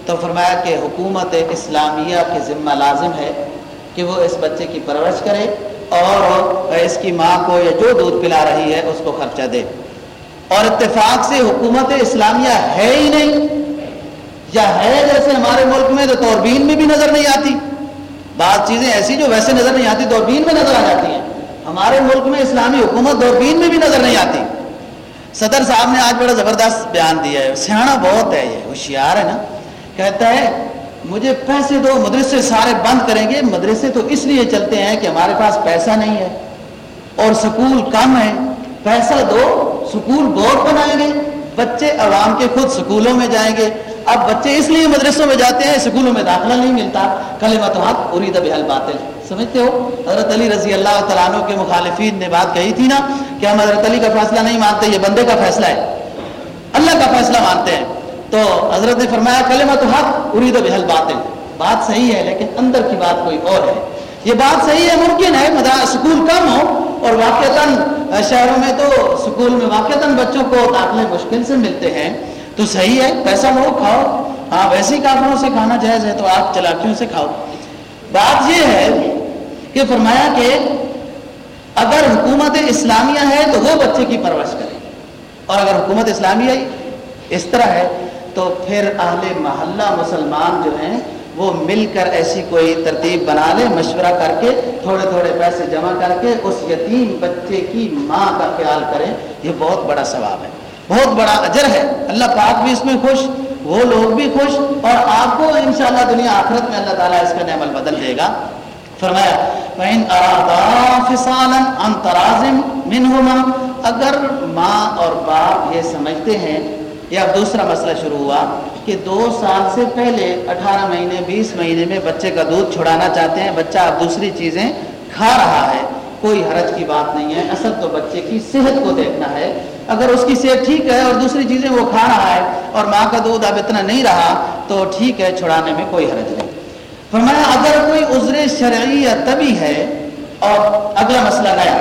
تو فرمایا کہ حکومت اسلامیہ کے ذمہ لازم ہے کہ وہ اس بچے کی پرورش کرے۔ اور اس کی ماں کو یا جو دودھ پلا رہی ہے اس کو خرچہ دے۔ اور اتفاق سے حکومت اسلامیہ ہے ہی نہیں۔ یا ہے جیسے ہمارے ملک میں تو دوربین میں بھی نظر نہیں آتی۔ بعض چیزیں ایسی جو ویسے نظر نہیں آتی دوربین میں نظر آ جاتی ہیں۔ ہمارے ملک میں اسلامی حکومت دوربین میں بھی نظر نہیں آتی۔ صدر صاحب نے آج بڑا زبردست بیان دیا ہے۔ سیاح بہت ہے یہ، ہوشیار ہے نا۔ کہتا ہے مجھے پیسے دو، مدرسے سارے بند کریں گے، مدرسے تو اس لیے چلتے ہیں کہ ہمارے پاس پیسہ نہیں ہے۔ اور سکول کم ہے پیسہ دو، سکول بہت بنائیں گے۔ بچے عوام کے خود سکولوں میں جائیں گے۔ اب بچے اس لیے مدرسوں میں جاتے ہیں، سکولوں میں داخلہ نہیں ملتا۔ کلمت حق پوری دب حل باطل۔ سمجھتے ہو؟ حضرت علی رضی اللہ تعالیٰ عنہ کے مخالفین نے بات کہی تھی نا کہ ہم حضرت علی کا فیصلہ نہیں مانتے، یہ بندے کا فیصلہ ہے۔ اللہ کا فیصلہ مانتے ہیں۔ تو حضرت نے فرمایا کلمت حق ارید بحل باطل بات صحیح ہے، لیکن اندر کی بات کوئی اور ہے۔ یہ بات صحیح ہے، ممکن ہے سکول کم ہو اور واقعتاً شہروں میں تو سکول میں واقعتاً بچوں کو داخلے مشکل سے ملتے ہیں۔ تو صحیح ہے، پیسہ لو کھاؤ۔ ہاں ویسی کافروں سے کھانا جائز ہے، تو آپ چلاکیوں سے کھاؤ۔ بات یہ ہے کہ فرمایا کہ اگر حکومت اسلامیہ ہے تو وہ بچے کی پرورش کرے۔ اور اگر حکومت اسلامیہ اس طرح ہے تو پھر اہل محلہ مسلمان جو ہیں وہ مل کر ایسی کوئی ترتیب بنا لے مشورہ کر کے، تھوڑے تھوڑے پیسے جمع کر کے اس یتیم بچے کی ماں کا خیال کریں، یہ بہت بڑا ثواب ہے۔ بہت بڑا اجر ہے۔ اللہ پاک بھی اس میں خوش، وہ لوگ بھی خوش اور آپ کو انشاءاللہ دنیا آخرت میں اللہ تعالیٰ اس کا نعمل بدل دے گا۔ فرمایا، فَإِنْ أَرَادَا فِصَالًا عَنْ تَرَازِمْ مِنْهُمَا، اگر ماں اور باپ یہ سمجھتے ہیں یہ اب دوسرا مسئلہ شروع ہوا کہ دو سال سے پہلے اٹھارہ مہینے، بیس مہینے میں بچے کا دودھ چھڑانا چاہتے ہیں، بچہ اب دوسری چیزیں کھا رہا ہے، کوئی حرج کی بات نہیں ہے، اصل تو بچے کی صحت کو دیکھنا ہے۔ اگر اس کی صحت ٹھیک ہے اور دوسری چیزیں وہ کھا رہا ہے اور ماں کا دودھ اب اتنا نہیں رہا تو ٹھیک ہے، چھڑانے میں کوئی حرج نہیں۔ فرمایا، اگر کوئی عذر شرعی یا طبی ہے اور اگلا مسئلہ گیا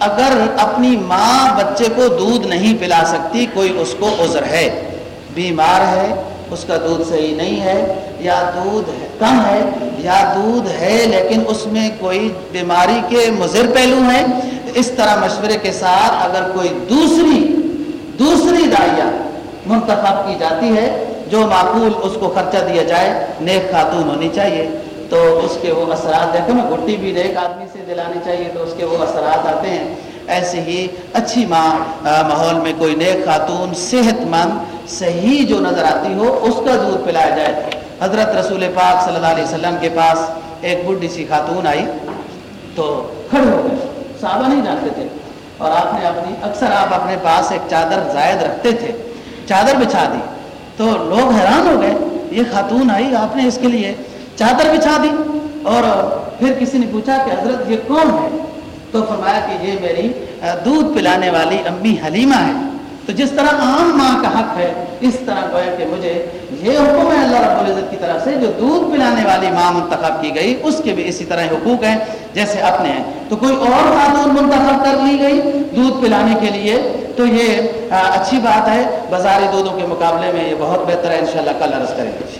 اگر اپنی ماں بچے کو دودھ نہیں پلا سکتی، کوئی اس کو عذر ہے۔ بیمار ہے، اس کا دودھ صحیح نہیں ہے، یا دودھ کم ہے، یا دودھ ہے، لیکن اس میں کوئی بیماری کے مضر پہلو ہیں۔ اس طرح مشورے کے ساتھ اگر کوئی دوسری دوسری دائیا منتخب کی جاتی ہے، جو معقول اس کو خرچہ دیا جائے، نیک خاتون ہونی چاہیے۔ تو اس کے وہ اثرات دیکھو نا گٹی بھی نیک آدمی سے دلانی چاہیے تو اس کے وہ اثرات آتے ہیں۔ ایسے ہی اچھی ماں ماحول میں کوئی نیک خاتون، صحت مند، صحیح جو نظر آتی ہو، اس کا دودھ پلایا جائے۔ حضرت رسول پاک صلی اللہ علیہ وسلم کے پاس ایک بڈھی سی خاتون آئی تو کھڑے ہو گئے۔ صحابہ نہیں جانتے تھے۔ اور آپ نے اپنی، اکثر آپ اپنے پاس ایک چادر زائد رکھتے تھے، چادر بچھا دی۔ تو لوگ حیران ہو گئے، یہ خاتون آئی، آپ نے اس کے لیے چادر بچھا دی اور پھر کسی نے پوچھا کہ حضرت یہ کون ہے؟ تو فرمایا کہ یہ میری دودھ پلانے والی امی حلیمہ ہے۔ تو جس طرح عام ماں کا حق ہے، اس طرح گویا کہ مجھے یہ حکم ہے اللہ رب العزت کی طرف سے، جو دودھ پلانے والی ماں منتخب کی گئی، اس کے بھی اسی طرح حقوق ہیں جیسے اپنے ہیں۔ تو کوئی اور خاتون منتخب کر لی گئی دودھ پلانے کے لیے، تو یہ اچھی بات ہے۔ بازاری دودھوں کے مقابلے میں یہ بہت بہتر ہے، انشاءاللہ کل عرض کریں۔ گے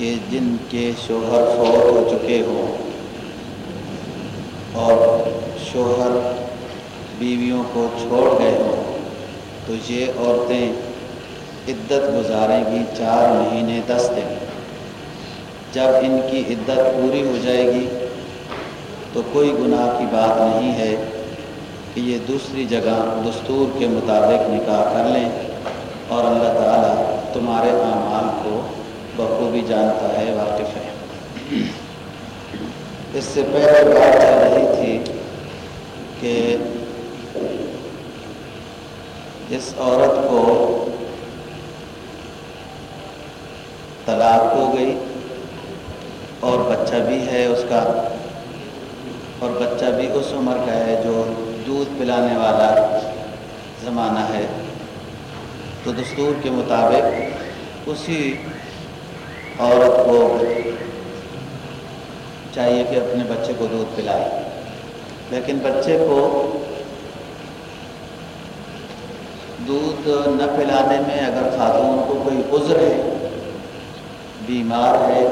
کہ جن کے شوہر فوت ہو چکے ہوں اور شوہر بیویوں کو چھوڑ گئے ہوں، تو یہ عورتیں عدت گزاریں گی چار مہینے دس دن۔ جب ان کی عدت پوری ہو جائے گی، تو کوئی گناہ کی بات نہیں ہے کہ یہ دوسری جگہ دستور کے مطابق نکاح کر لیں اور اللہ تعالیٰ تمہارے اعمال کو بخوبی جانتا ہے، واقف ہے۔ اس سے پہلے بات چل رہی تھی کہ جس عورت کو طلاق ہو گئی اور بچہ بھی ہے اس کا، اور بچہ بھی اس عمر کا ہے جو دودھ پلانے والا زمانہ ہے۔ تو دستور کے مطابق اسی عورت کو چاہیے کہ اپنے بچے کو دودھ پلائے، لیکن بچے کو دودھ نہ پلانے میں اگر خاتون کو کوئی عذر ہے، بیمار ہے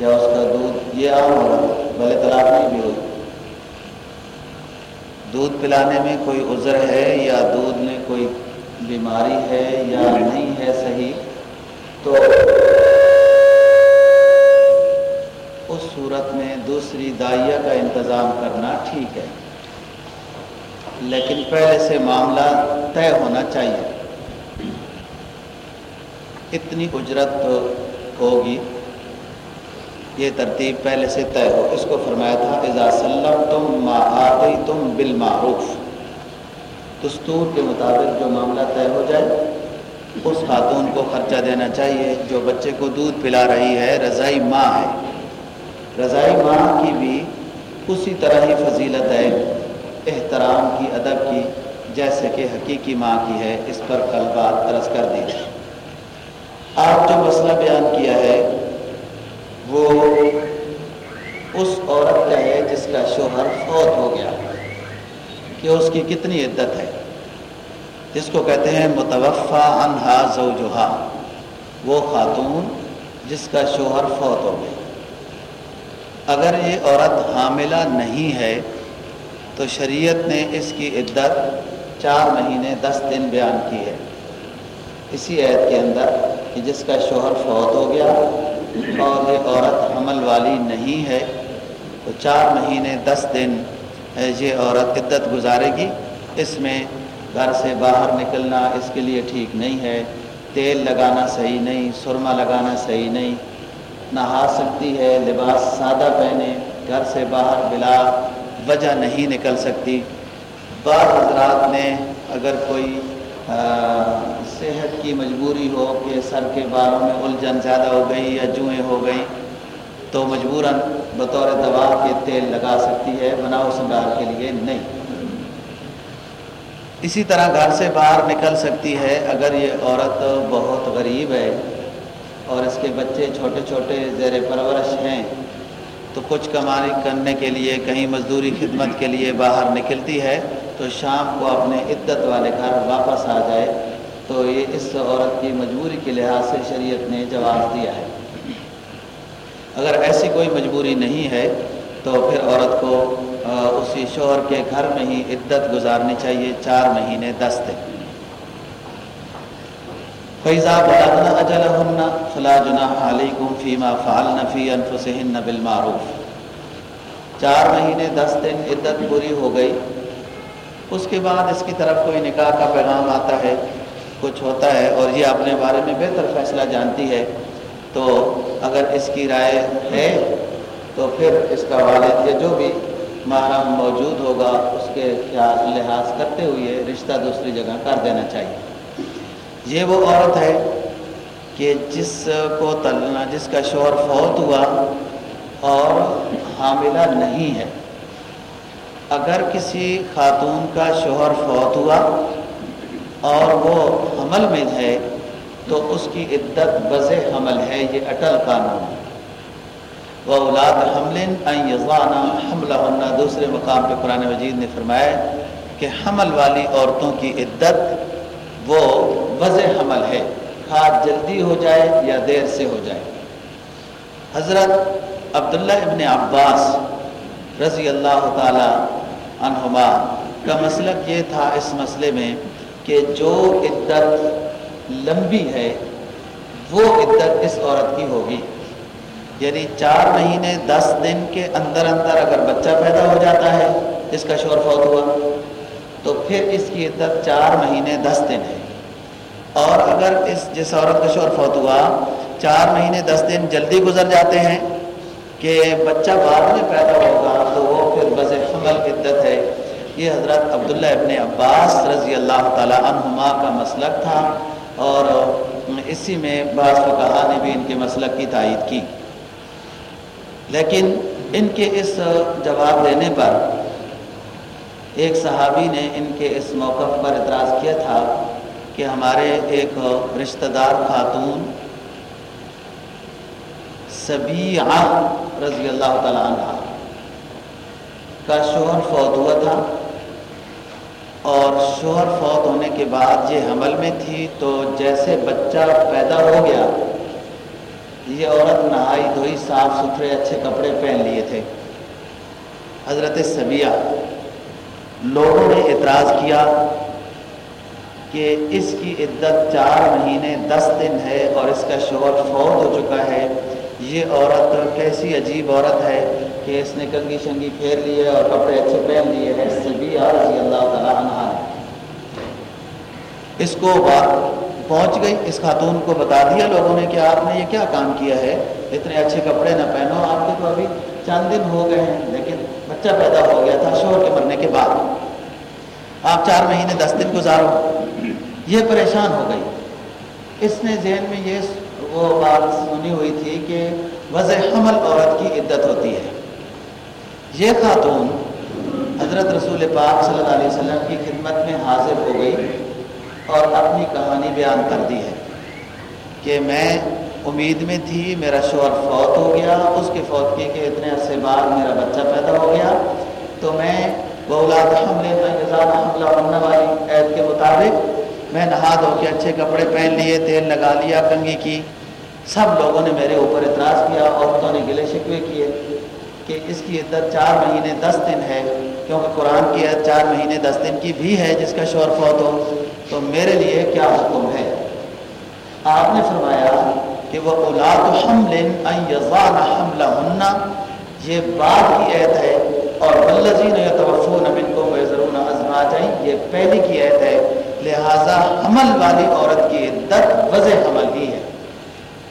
یا اس کا دودھ یہ عام ہوگا بھلے طلاق نہیں بھی ہوئی۔ دودھ پلانے میں کوئی عذر ہے یا دودھ میں کوئی بیماری ہے یا نہیں ہے صحیح، تو صورت میں دوسری دائیا کا انتظام کرنا ٹھیک ہے۔ لیکن پہلے سے معاملہ طے ہونا چاہیے۔ اتنی اجرت ہوگی۔ یہ ترتیب پہلے سے طے ہو۔ اس کو فرمایا تھا، اذا سلم تم آتی تم بالمعروف دستور کے مطابق جو معاملہ طے ہو جائے، اس خاتون کو خرچہ دینا چاہیے۔ جو بچے کو دودھ پلا رہی ہے، رضائی ماں ہے۔ رضائی ماں کی بھی اسی طرح ہی فضیلت ہے، احترام کی، ادب کی، جیسے کہ حقیقی ماں کی ہے، اس پر کل بات ترس کر دی۔ آپ جو مسئلہ بیان کیا ہے، وہ اس عورت کا ہے جس کا شوہر فوت ہو گیا، کہ اس کی کتنی عدت ہے۔ جس کو کہتے ہیں متوفع انہا زوجہا، وہ خاتون جس کا شوہر فوت ہو گیا۔ اگر یہ عورت حاملہ نہیں ہے تو شریعت نے اس کی عدت چار مہینے دس دن بیان کی ہے۔ اسی عید کے اندر کہ جس کا شوہر فوت ہو گیا اور یہ عورت حمل والی نہیں ہے، تو چار مہینے دس دن یہ عورت عدت گزارے گی۔ اس میں گھر سے باہر نکلنا اس کے لیے ٹھیک نہیں ہے۔ تیل لگانا صحیح نہیں، سرما لگانا صحیح نہیں۔ نہا سکتی ہے، لباس سادہ پہنے، گھر سے باہر بلا وجہ نہیں نکل سکتی۔ بعض حضرات نے اگر کوئی صحت کی مجبوری ہو کہ سر کے بالوں میں الجھن زیادہ ہو گئی یا جوئیں ہو گئیں، تو مجبوراً بطور دوا کے تیل لگا سکتی ہے، بناؤ سنگار کے لیے نہیں۔ اسی طرح گھر سے باہر نکل سکتی ہے، اگر یہ عورت بہت غریب ہے اور اس کے بچے چھوٹے چھوٹے زیر پرورش ہیں، تو کچھ کمائی کرنے کے لیے، کہیں مزدوری خدمت کے لیے باہر نکلتی ہے، تو شام کو اپنے عدت والے گھر واپس آ جائے۔ تو یہ اس عورت کی مجبوری کے لحاظ سے شریعت نے جواز دیا ہے۔ اگر ایسی کوئی مجبوری نہیں ہے، تو پھر عورت کو اسی شوہر کے گھر میں ہی عدت گزارنی چاہیے، چار مہینے دس دن فیضا بلغنا اجلہن فلا جناح علیکم فیما فعلن فی انفسہن بالمعروف۔ چار مہینے، دس دن عدت پوری ہو گئی۔ اس کے بعد اس کی طرف کوئی نکاح کا پیغام آتا ہے، کچھ ہوتا ہے اور یہ اپنے بارے میں بہتر فیصلہ جانتی ہے، تو اگر اس کی رائے ہے تو پھر اس کا والد یا جو بھی محرم موجود ہوگا، اس کے خیال لحاظ کرتے ہوئے رشتہ دوسری جگہ کر دینا چاہیے۔ یہ وہ عورت ہے کہ جس کو تلنا، جس کا شوہر فوت ہوا اور حاملہ نہیں ہے۔ اگر کسی خاتون کا شوہر فوت ہوا اور وہ حمل میں ہے تو اس کی عدت بز حمل ہے، یہ اٹل قانون و اولاد حمل یزانہ حملہ ہونا دوسرے مقام پہ قرآن مجید نے فرمایا کہ حمل والی عورتوں کی عدت وہ وضع حمل ہے۔ خواہ جلدی ہو جائے یا دیر سے ہو جائے۔ حضرت عبداللہ ابن عباس رضی اللہ تعالی عنہما کا مسلک یہ تھا اس مسئلے میں کہ جو عدت لمبی ہے، وہ عدت اس عورت کی ہوگی۔ یعنی چار مہینے دس دن کے اندر اندر اگر بچہ پیدا ہو جاتا ہے، اس کا شور فوت ہوا۔ تو پھر اس کی عدت چار مہینے دس دن ہے۔ اور اگر اس جس عورت کا شور فوت ہوا، چار مہینے دس دن جلدی گزر جاتے ہیں کہ بچہ بعد میں پیدا ہوگا، تو وہ پھر بز حمل عدت ہے۔ یہ حضرت عبداللہ ابن عباس رضی اللہ تعالیٰ عنہما کا مسلک تھا اور اسی میں بعض فقہ نے بھی ان کے مسلک کی تائید کی۔ لیکن ان کے اس جواب دینے پر ایک صحابی نے ان کے اس موقف پر اعتراض کیا تھا کہ ہمارے ایک رشتہ دار خاتون سبی رضی اللہ تعالیٰ عنہ کا شوہر فوت ہوا تھا اور شوہر فوت ہونے کے بعد یہ حمل میں تھی تو جیسے بچہ پیدا ہو گیا، یہ عورت نہائی دھوئی، صاف ستھرے، اچھے کپڑے پہن لیے تھے۔ حضرت سبیہ لوگوں نے اعتراض کیا کہ اس کی عدت چار مہینے دس دن ہے اور اس کا شوہر فوت ہو چکا ہے۔ یہ عورت کیسی عجیب عورت ہے کہ اس نے کنگی شنگی پھیر لی ہے اور کپڑے اچھے پہن لیے ہیں۔ سبیہ رضی اللہ تعالیٰ عنہ۔ نے اس کو بات پہنچ گئی۔ اس خاتون کو بتا دیا لوگوں نے کہ آپ نے یہ کیا کام کیا ہے؟ اتنے اچھے کپڑے نہ پہنو آپ کے تو ابھی۔ چند دن ہو گئے ہیں، لیکن بچہ پیدا ہو گیا تھا، شوہر کے مرنے کے بعد۔ آپ چار مہینے، دس دن گزارو۔ یہ پریشان ہو گئی۔ اس نے ذہن میں یہ وہ بات سنی ہوئی تھی کہ وضع حمل عورت کی عدت ہوتی ہے۔ یہ خاتون حضرت رسول پاک صلی اللہ علیہ وسلم کی خدمت میں حاضر ہو گئی اور اپنی کہانی بیان کر دی ہے کہ میں امید میں تھی، میرا شوہر فوت ہو گیا، اس کے فوت کی کہ اتنے عرصے بعد میرا بچہ پیدا ہو گیا۔ تو میں بولاد حملے میں حملہ بننے والی عید کے مطابق میں نہا دھو کے اچھے کپڑے پہن لیے، تیل لگا لیا، کنگھی کی۔ سب لوگوں نے میرے اوپر اعتراض کیا، عورتوں نے گلے شکوے کیے کہ اس کی عدت چار مہینے دس دن ہے، کیونکہ قرآن کی عید چار مہینے دس دن کی بھی ہے، جس کا شور فوت ہو، تو میرے لیے کیا حکم ہے؟ آپ نے فرمایا کہ وہ اولاد حمل ہننا یہ بعد کی عید ہے اور بلزین توفون من کو ضرور ازما جائیں یہ پہلی کی عید ہے، لہٰذا حمل والی عورت کی عدت وضع حمل ہی ہے۔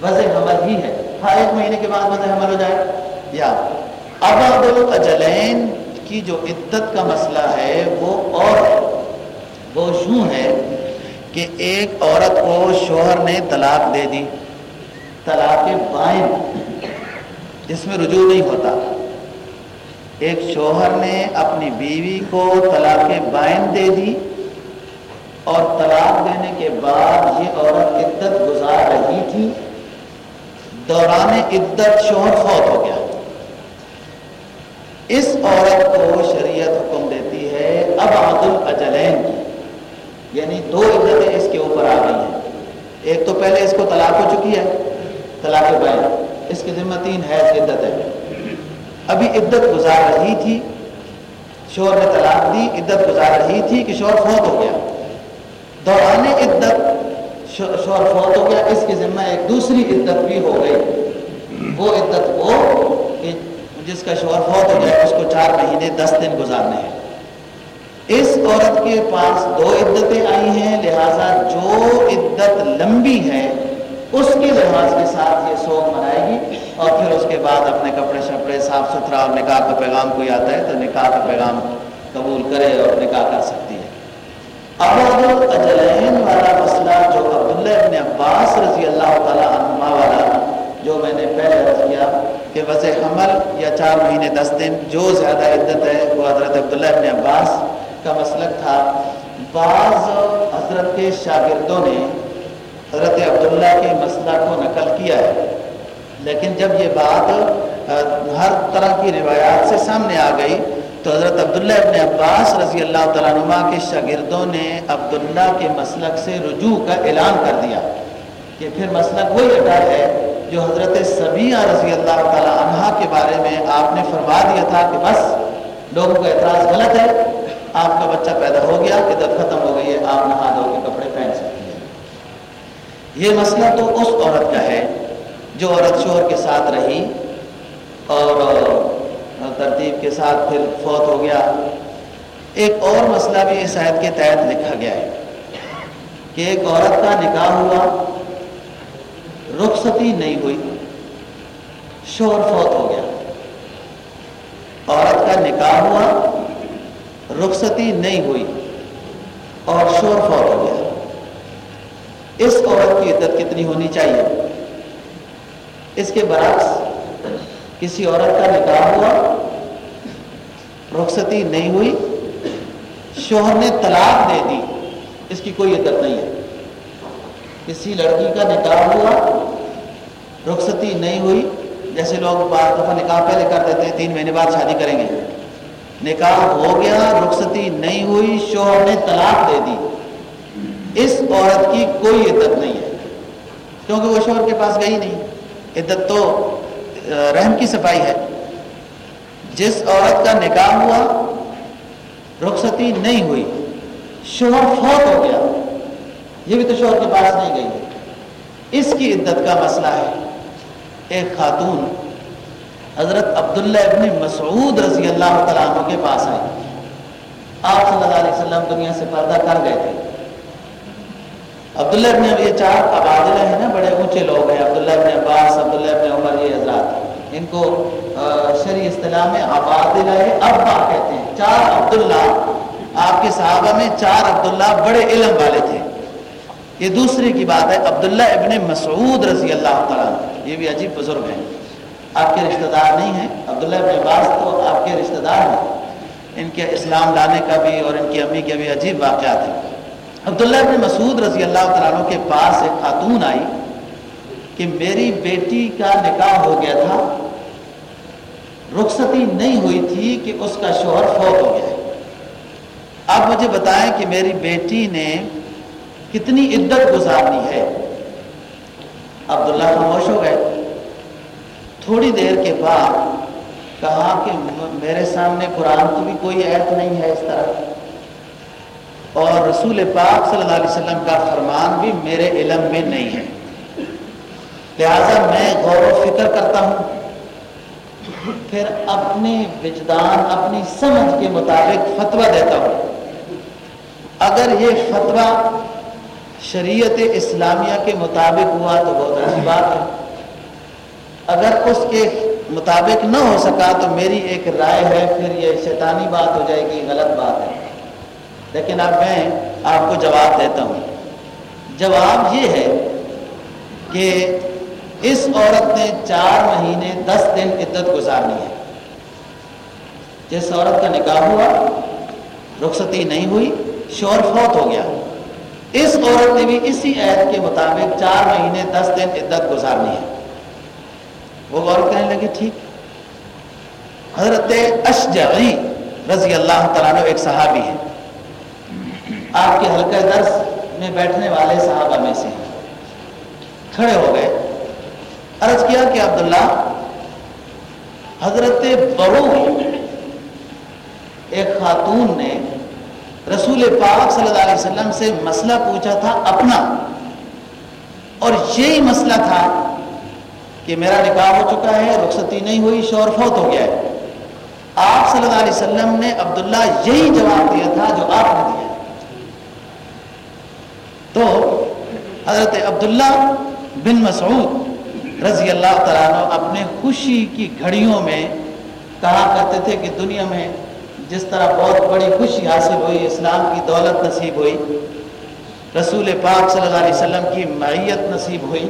وضع حمل ہی ہے۔ ہاں ایک مہینے کے بعد وضع حمل ہو جائے۔ یا اباد الاجلین، کی جو عدت کا مسئلہ ہے، وہ اور وہ یوں ہے کہ ایک عورت کو شوہر نے طلاق دے دی۔ طلاق بائن جس میں رجوع نہیں ہوتا۔ ایک شوہر نے اپنی بیوی کو طلاق بائن دے دی اور طلاق دینے کے بعد یہ عورت عدت گزار رہی تھی۔ دوران عدت شوہر فوت ہو گیا۔ اس عورت کو شریعت حکم دیتی ہے اب عدل اجلین کی۔ یعنی دو عدتیں اس کے اوپر آ گئی ہیں۔ ایک تو پہلے اس کو طلاق ہو چکی ہے۔ طلاق بین اس کی ذمہ تین حیض عدت ہے۔ ابھی عدت گزار رہی تھی، شور نے طلاق دی، عدت گزار رہی تھی کہ شور فوت ہو گیا۔ دوران عدت شور فوت ہو گیا، اس کی ذمہ ایک دوسری عدت بھی ہو گئی۔ وہ عدت وہ کہ جس کا شوہر فوت ہو جائے اس کو چار مہینے، دس دن گزارنے ہیں۔ اس عورت کے پاس دو عدتیں آئی ہیں، لہٰذا جو عدت لمبی ہے اس کے لحاظ کے ساتھ یہ سوگ منائے گی اور پھر اس کے بعد اپنے کپڑے شپڑے صاف ستھرا اور نکاح کا پیغام کوئی آتا ہے تو نکاح کا پیغام قبول کرے اور نکاح کر سکتی ہے۔ اب اجلین والا مسئلہ جو عبداللہ ابن عباس رضی اللہ تعالیٰ عنما والا، جو میں نے پہلے عرض کیا کہ وضع حمل یا چار مہینے دس دن جو زیادہ عدت ہے، وہ حضرت عبداللہ ابن عباس کا مسلک تھا۔ بعض حضرت کے شاگردوں نے حضرت عبداللہ کے مسئلہ کو نقل کیا ہے۔ لیکن جب یہ بات ہر طرح کی روایات سے سامنے آ گئی، تو حضرت عبداللہ ابن عباس رضی اللہ تعالیٰ نما کے شاگردوں نے عبداللہ کے مسلک سے رجوع کا اعلان کر دیا کہ پھر مسلک وہی اٹھا ہے جو حضرت سبیہ رضی اللہ تعالیٰ عنہ کے بارے میں آپ نے فرما دیا تھا کہ بس، لوگوں کا اعتراض غلط ہے، آپ کا بچہ پیدا ہو گیا عدت ختم ہو گئی ہے، آپ نہا دھو کے کپڑے پہن یہ مسئلہ تو اس عورت کا ہے جو عورت شوہر کے ساتھ رہی اور ترتیب کے ساتھ پھر فوت ہو گیا۔ ایک اور مسئلہ بھی اس عید کے تحت لکھا گیا ہے کہ ایک عورت کا نکاح ہوا، رخصتی نہیں ہوئی شور فوت ہو گیا۔ عورت کا نکاح ہوا، رخصتی نہیں ہوئی اور شور فوت ہو گیا۔ اس عورت کی عدت کتنی ہونی چاہیے؟ اس کے برعکس کسی عورت کا نکاح ہوا، رخصتی نہیں ہوئی، شوہر نے طلاق دے دی، اس کی کوئی عدت نہیں ہے۔ کسی لڑکی کا نکاح ہوا، رخصتی نہیں ہوئی، جیسے لوگ بعض دفعہ نکاح پہلے کر دیتے ہیں، تین مہینے بعد شادی کریں گے۔ نکاح ہو گیا، رخصتی نہیں ہوئی، شوہر نے طلاق دے دی۔ اس عورت کی کوئی عدت نہیں ہے۔ کیونکہ وہ شوہر کے پاس گئی نہیں۔ عدت تو رحم کی صفائی ہے۔ جس عورت کا نکاح ہوا، رخصتی نہیں ہوئی، شوہر فوت ہو گیا۔ یہ بھی تو شوہر کے پاس نہیں گئی۔ اس کی عدت کا مسئلہ ہے۔ ایک خاتون حضرت عبداللہ ابن مسعود رضی اللہ تعالیٰ عنہ کے پاس آئی۔ آپ صلی اللہ علیہ وسلم دنیا سے پردہ کر گئے تھے۔ عبداللہ ابن یہ چار عبادلہ ہیں نا، بڑے اونچے لوگ ہیں، عبداللہ ابن عباس، عبداللہ ابن عمر، یہ حضرات ان کو شریع اصطلاح میں عبادلہ ابا کہتے ہیں۔ چار عبداللہ، آپ کے صحابہ میں چار عبداللہ بڑے علم والے تھے۔ یہ دوسری کی بات ہے، عبداللہ ابن مسعود رضی اللہ تعالیٰ یہ بھی عجیب بزرگ ہیں۔ آپ کے رشتہ دار نہیں ہیں؟ عبداللہ ابن عباس تو آپ کے رشتہ دار ہیں۔ ان کے اسلام لانے کا بھی اور ان کی امی کے بھی عجیب واقعات ہیں۔ عبداللہ ابن مسعود رضی اللہ تعالیٰ کے پاس ایک خاتون آئی کہ میری بیٹی کا نکاح ہو گیا تھا، رخصتی نہیں ہوئی تھی کہ اس کا شوہر فوت ہو گیا۔ آپ مجھے بتائیں کہ میری بیٹی نے کتنی عدت گزارنی ہے؟ عبداللہ خاموش ہو گئے۔ تھوڑی دیر کے بعد کہا کہ میرے سامنے قرآن تو بھی کوئی عید نہیں ہے اس طرح۔ اور رسول پاک صلی اللہ علیہ وسلم کا فرمان بھی میرے علم میں نہیں ہے۔ لہذا میں غور و فکر کرتا ہوں۔ پھر اپنے وجدان، اپنی سمجھ کے مطابق فتویٰ دیتا ہوں۔ اگر یہ فتویٰ شریعت اسلامیہ کے مطابق ہوا تو بہت اچھی بات ہے۔ اگر اس کے مطابق نہ ہو سکا تو میری ایک رائے ہے، پھر یہ شیطانی بات ہو جائے گی، غلط بات ہے۔ لیکن اب میں آپ کو جواب دیتا ہوں۔ جواب یہ ہے کہ اس عورت نے چار مہینے دس دن عدت گزارنی ہے۔ جس عورت کا نکاح ہوا، رخصتی نہیں ہوئی، شور فوت ہو گیا۔ اس عورت نے بھی اسی عید کے مطابق چار مہینے دس دن عدت گزارنی ہے۔ وہ غور کہنے لگے، ٹھیک۔ حضرت اشجعی رضی اللہ تعالیٰ ایک صحابی ہے آپ کے حلقہ درس میں بیٹھنے والے صحابہ میں سے کھڑے ہو گئے۔ عرض کیا کہ عبداللہ، حضرت بڑو ایک خاتون نے رسول پاک صلی اللہ علیہ وسلم سے مسئلہ پوچھا تھا اپنا۔ اور یہی مسئلہ تھا کہ میرا نکاح ہو چکا ہے، رخصتی نہیں ہوئی، شور فوت ہو گیا ہے۔ آپ صلی اللہ علیہ وسلم نے عبداللہ یہی جواب دیا تھا جو آپ نے دیا۔ تو حضرت عبداللہ بن مسعود رضی اللہ تعالیٰ عنہ اپنے خوشی کی گھڑیوں میں کہا کرتے تھے کہ دنیا میں جس طرح بہت بڑی خوشی حاصل ہوئی، اسلام کی دولت نصیب ہوئی، رسول پاک صلی اللہ علیہ وسلم کی معیت نصیب ہوئی۔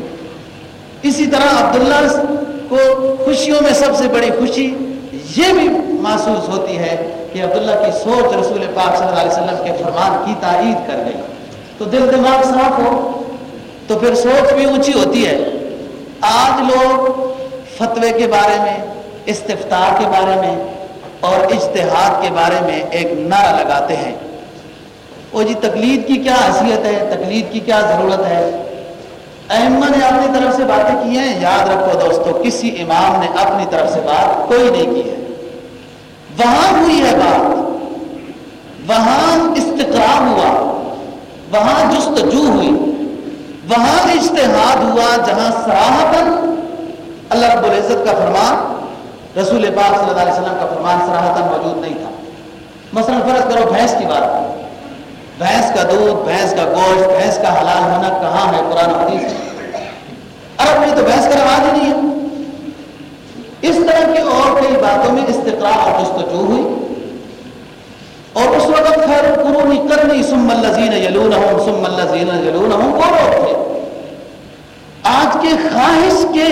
اسی طرح عبداللہ کو خوشیوں میں سب سے بڑی خوشی یہ بھی محسوس ہوتی ہے کہ عبداللہ کی سوچ رسول پاک صلی اللہ علیہ وسلم کے فرمان کی تائید کر گئی۔ تو دل دماغ صاف ہو، تو پھر سوچ بھی اونچی ہوتی ہے۔ آج لوگ فتوے کے بارے میں، استفطار کے بارے میں اور اجتہاد کے بارے میں ایک نعرہ لگاتے ہیں۔ وہ جی تقلید کی کیا حیثیت ہے؟ تقلید کی کیا ضرورت ہے؟ احمد نے اپنی طرف سے باتیں کی ہیں۔ یاد رکھو دوستو، کسی امام نے اپنی طرف سے بات کوئی نہیں کی ہے۔ وہاں ہوئی ہے بات۔ وہاں استقرار ہوا۔ وہاں جستجو ہوئی۔ وہاں اجتہاد ہوا جہاں سراہتن اللہ رب العزت کا فرمان، رسول پاک صلی اللہ علیہ وسلم کا فرمان سراہتن موجود نہیں تھا۔ مثلا فرض کرو بھینس کی بات۔ بھینس کا دودھ، بھینس کا گوشت، بھینس کا حلال ہونا کہاں ہے؟ قرآن حدیث۔ عرب میں تو بھینس کا رواج ہی نہیں ہے۔ اس طرح کی اور کئی باتوں میں استقرار اور جستجو ہوئی۔ اور اس وقت خیر قرونی کرنی سم الزین یلون سم الزین یلون وہ لوگ تھے۔ آج کے خواہش کے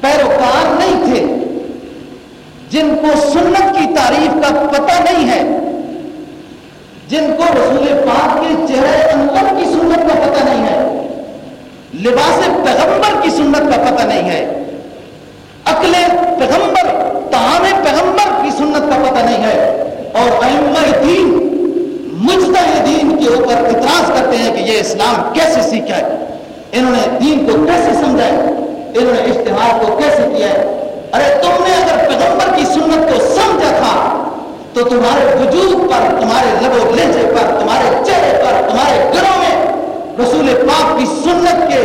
پیروکار نہیں تھے۔ جن کو سنت کی تعریف کا پتہ نہیں ہے، جن کو رسول پاک کے چہرے انور کی سنت کا پتہ نہیں ہے، لباس پیغمبر کی سنت کا پتہ نہیں ہے، عقل پیغمبر تعام پیغمبر کی سنت کا پتہ نہیں ہے۔ اور دین دین کے اوپر اعتراض کرتے ہیں کہ یہ اسلام کیسے سیکھا ہے؟ انہوں نے دین کو کیسے سمجھا ہے؟ انہوں نے اشتہار کو کیسے کیا ہے؟ ارے تم نے اگر پیغمبر کی سنت کو سمجھا تھا، تو تمہارے وجود پر، تمہارے لب و لہجے پر، تمہارے چہرے پر، تمہارے گھروں میں رسول پاک کی سنت کے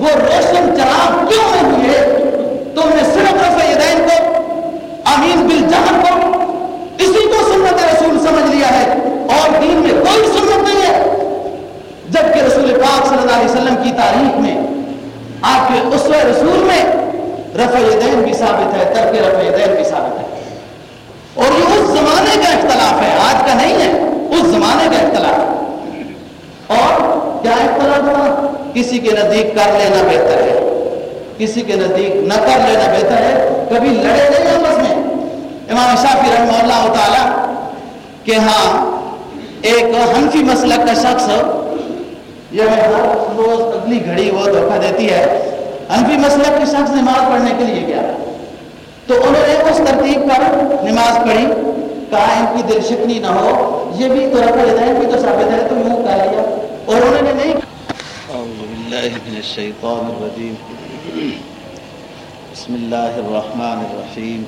وہ روشن چراغ کیوں نہیں ہوئے تم نے صرف رفع یدین کو امین بل جہن کو اسی کو سنت رسول سمجھ لیا ہے اور دین میں کوئی سنت نہیں ہے۔ جبکہ رسول پاک صلی اللہ علیہ وسلم کی تاریخ میں آپ کے اسوہ رسول میں رفع یدین بھی ثابت ہے، ترک رفع یدین بھی ثابت ہے۔ اور یہ اس زمانے کا اختلاف ہے، آج کا نہیں ہے، اس زمانے کا اختلاف اور کیا اختلاف ہوا کسی کے نزدیک کر لینا بہتر ہے، کسی کے نزدیک نہ کر لینا بہتر ہے۔ کبھی لڑے نہیں آپس میں۔ امام شافی رحمہ اللہ تعالی کہ ہاں ایک حنفی مسلک کا شخص یہ ہر روز اگلی گھڑی وہ دھوکہ دیتی ہے۔ حنفی مسلک کے شخص نماز پڑھنے کے لیے گیا۔ تو انہوں نے اس ترتیب پر نماز پڑھی۔ کہا، ان کی دل شکنی نہ ہو۔ یہ بھی تو رفع یدین بھی تو ثابت ہے، تو یوں کہہ لیا۔ اور انہوں نے نہیں اعوذ باللہ من الشیطان الرجیم۔ بسم اللہ الرحمن الرحیم۔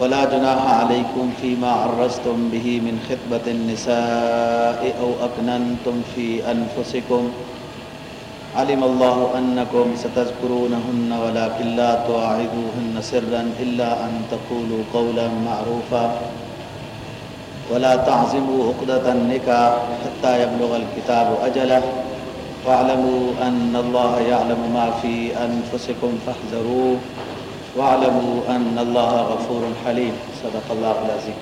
ولا جناح علیکم فیما عرضتم به من خطبت النساء أو اکننتم فی انفسکم علم الله أنكم ستذكرونهن ولكن لا تواعدوهن سرا إلا أن تقولوا قولا معروفا. ولا تعزموا عقدة النكاح حتى يبلغ الكتاب أجله. واعلموا أن الله يعلم ما في أنفسكم فاحذروه. واعلموا أن الله غفور حليم صدق الله العظيم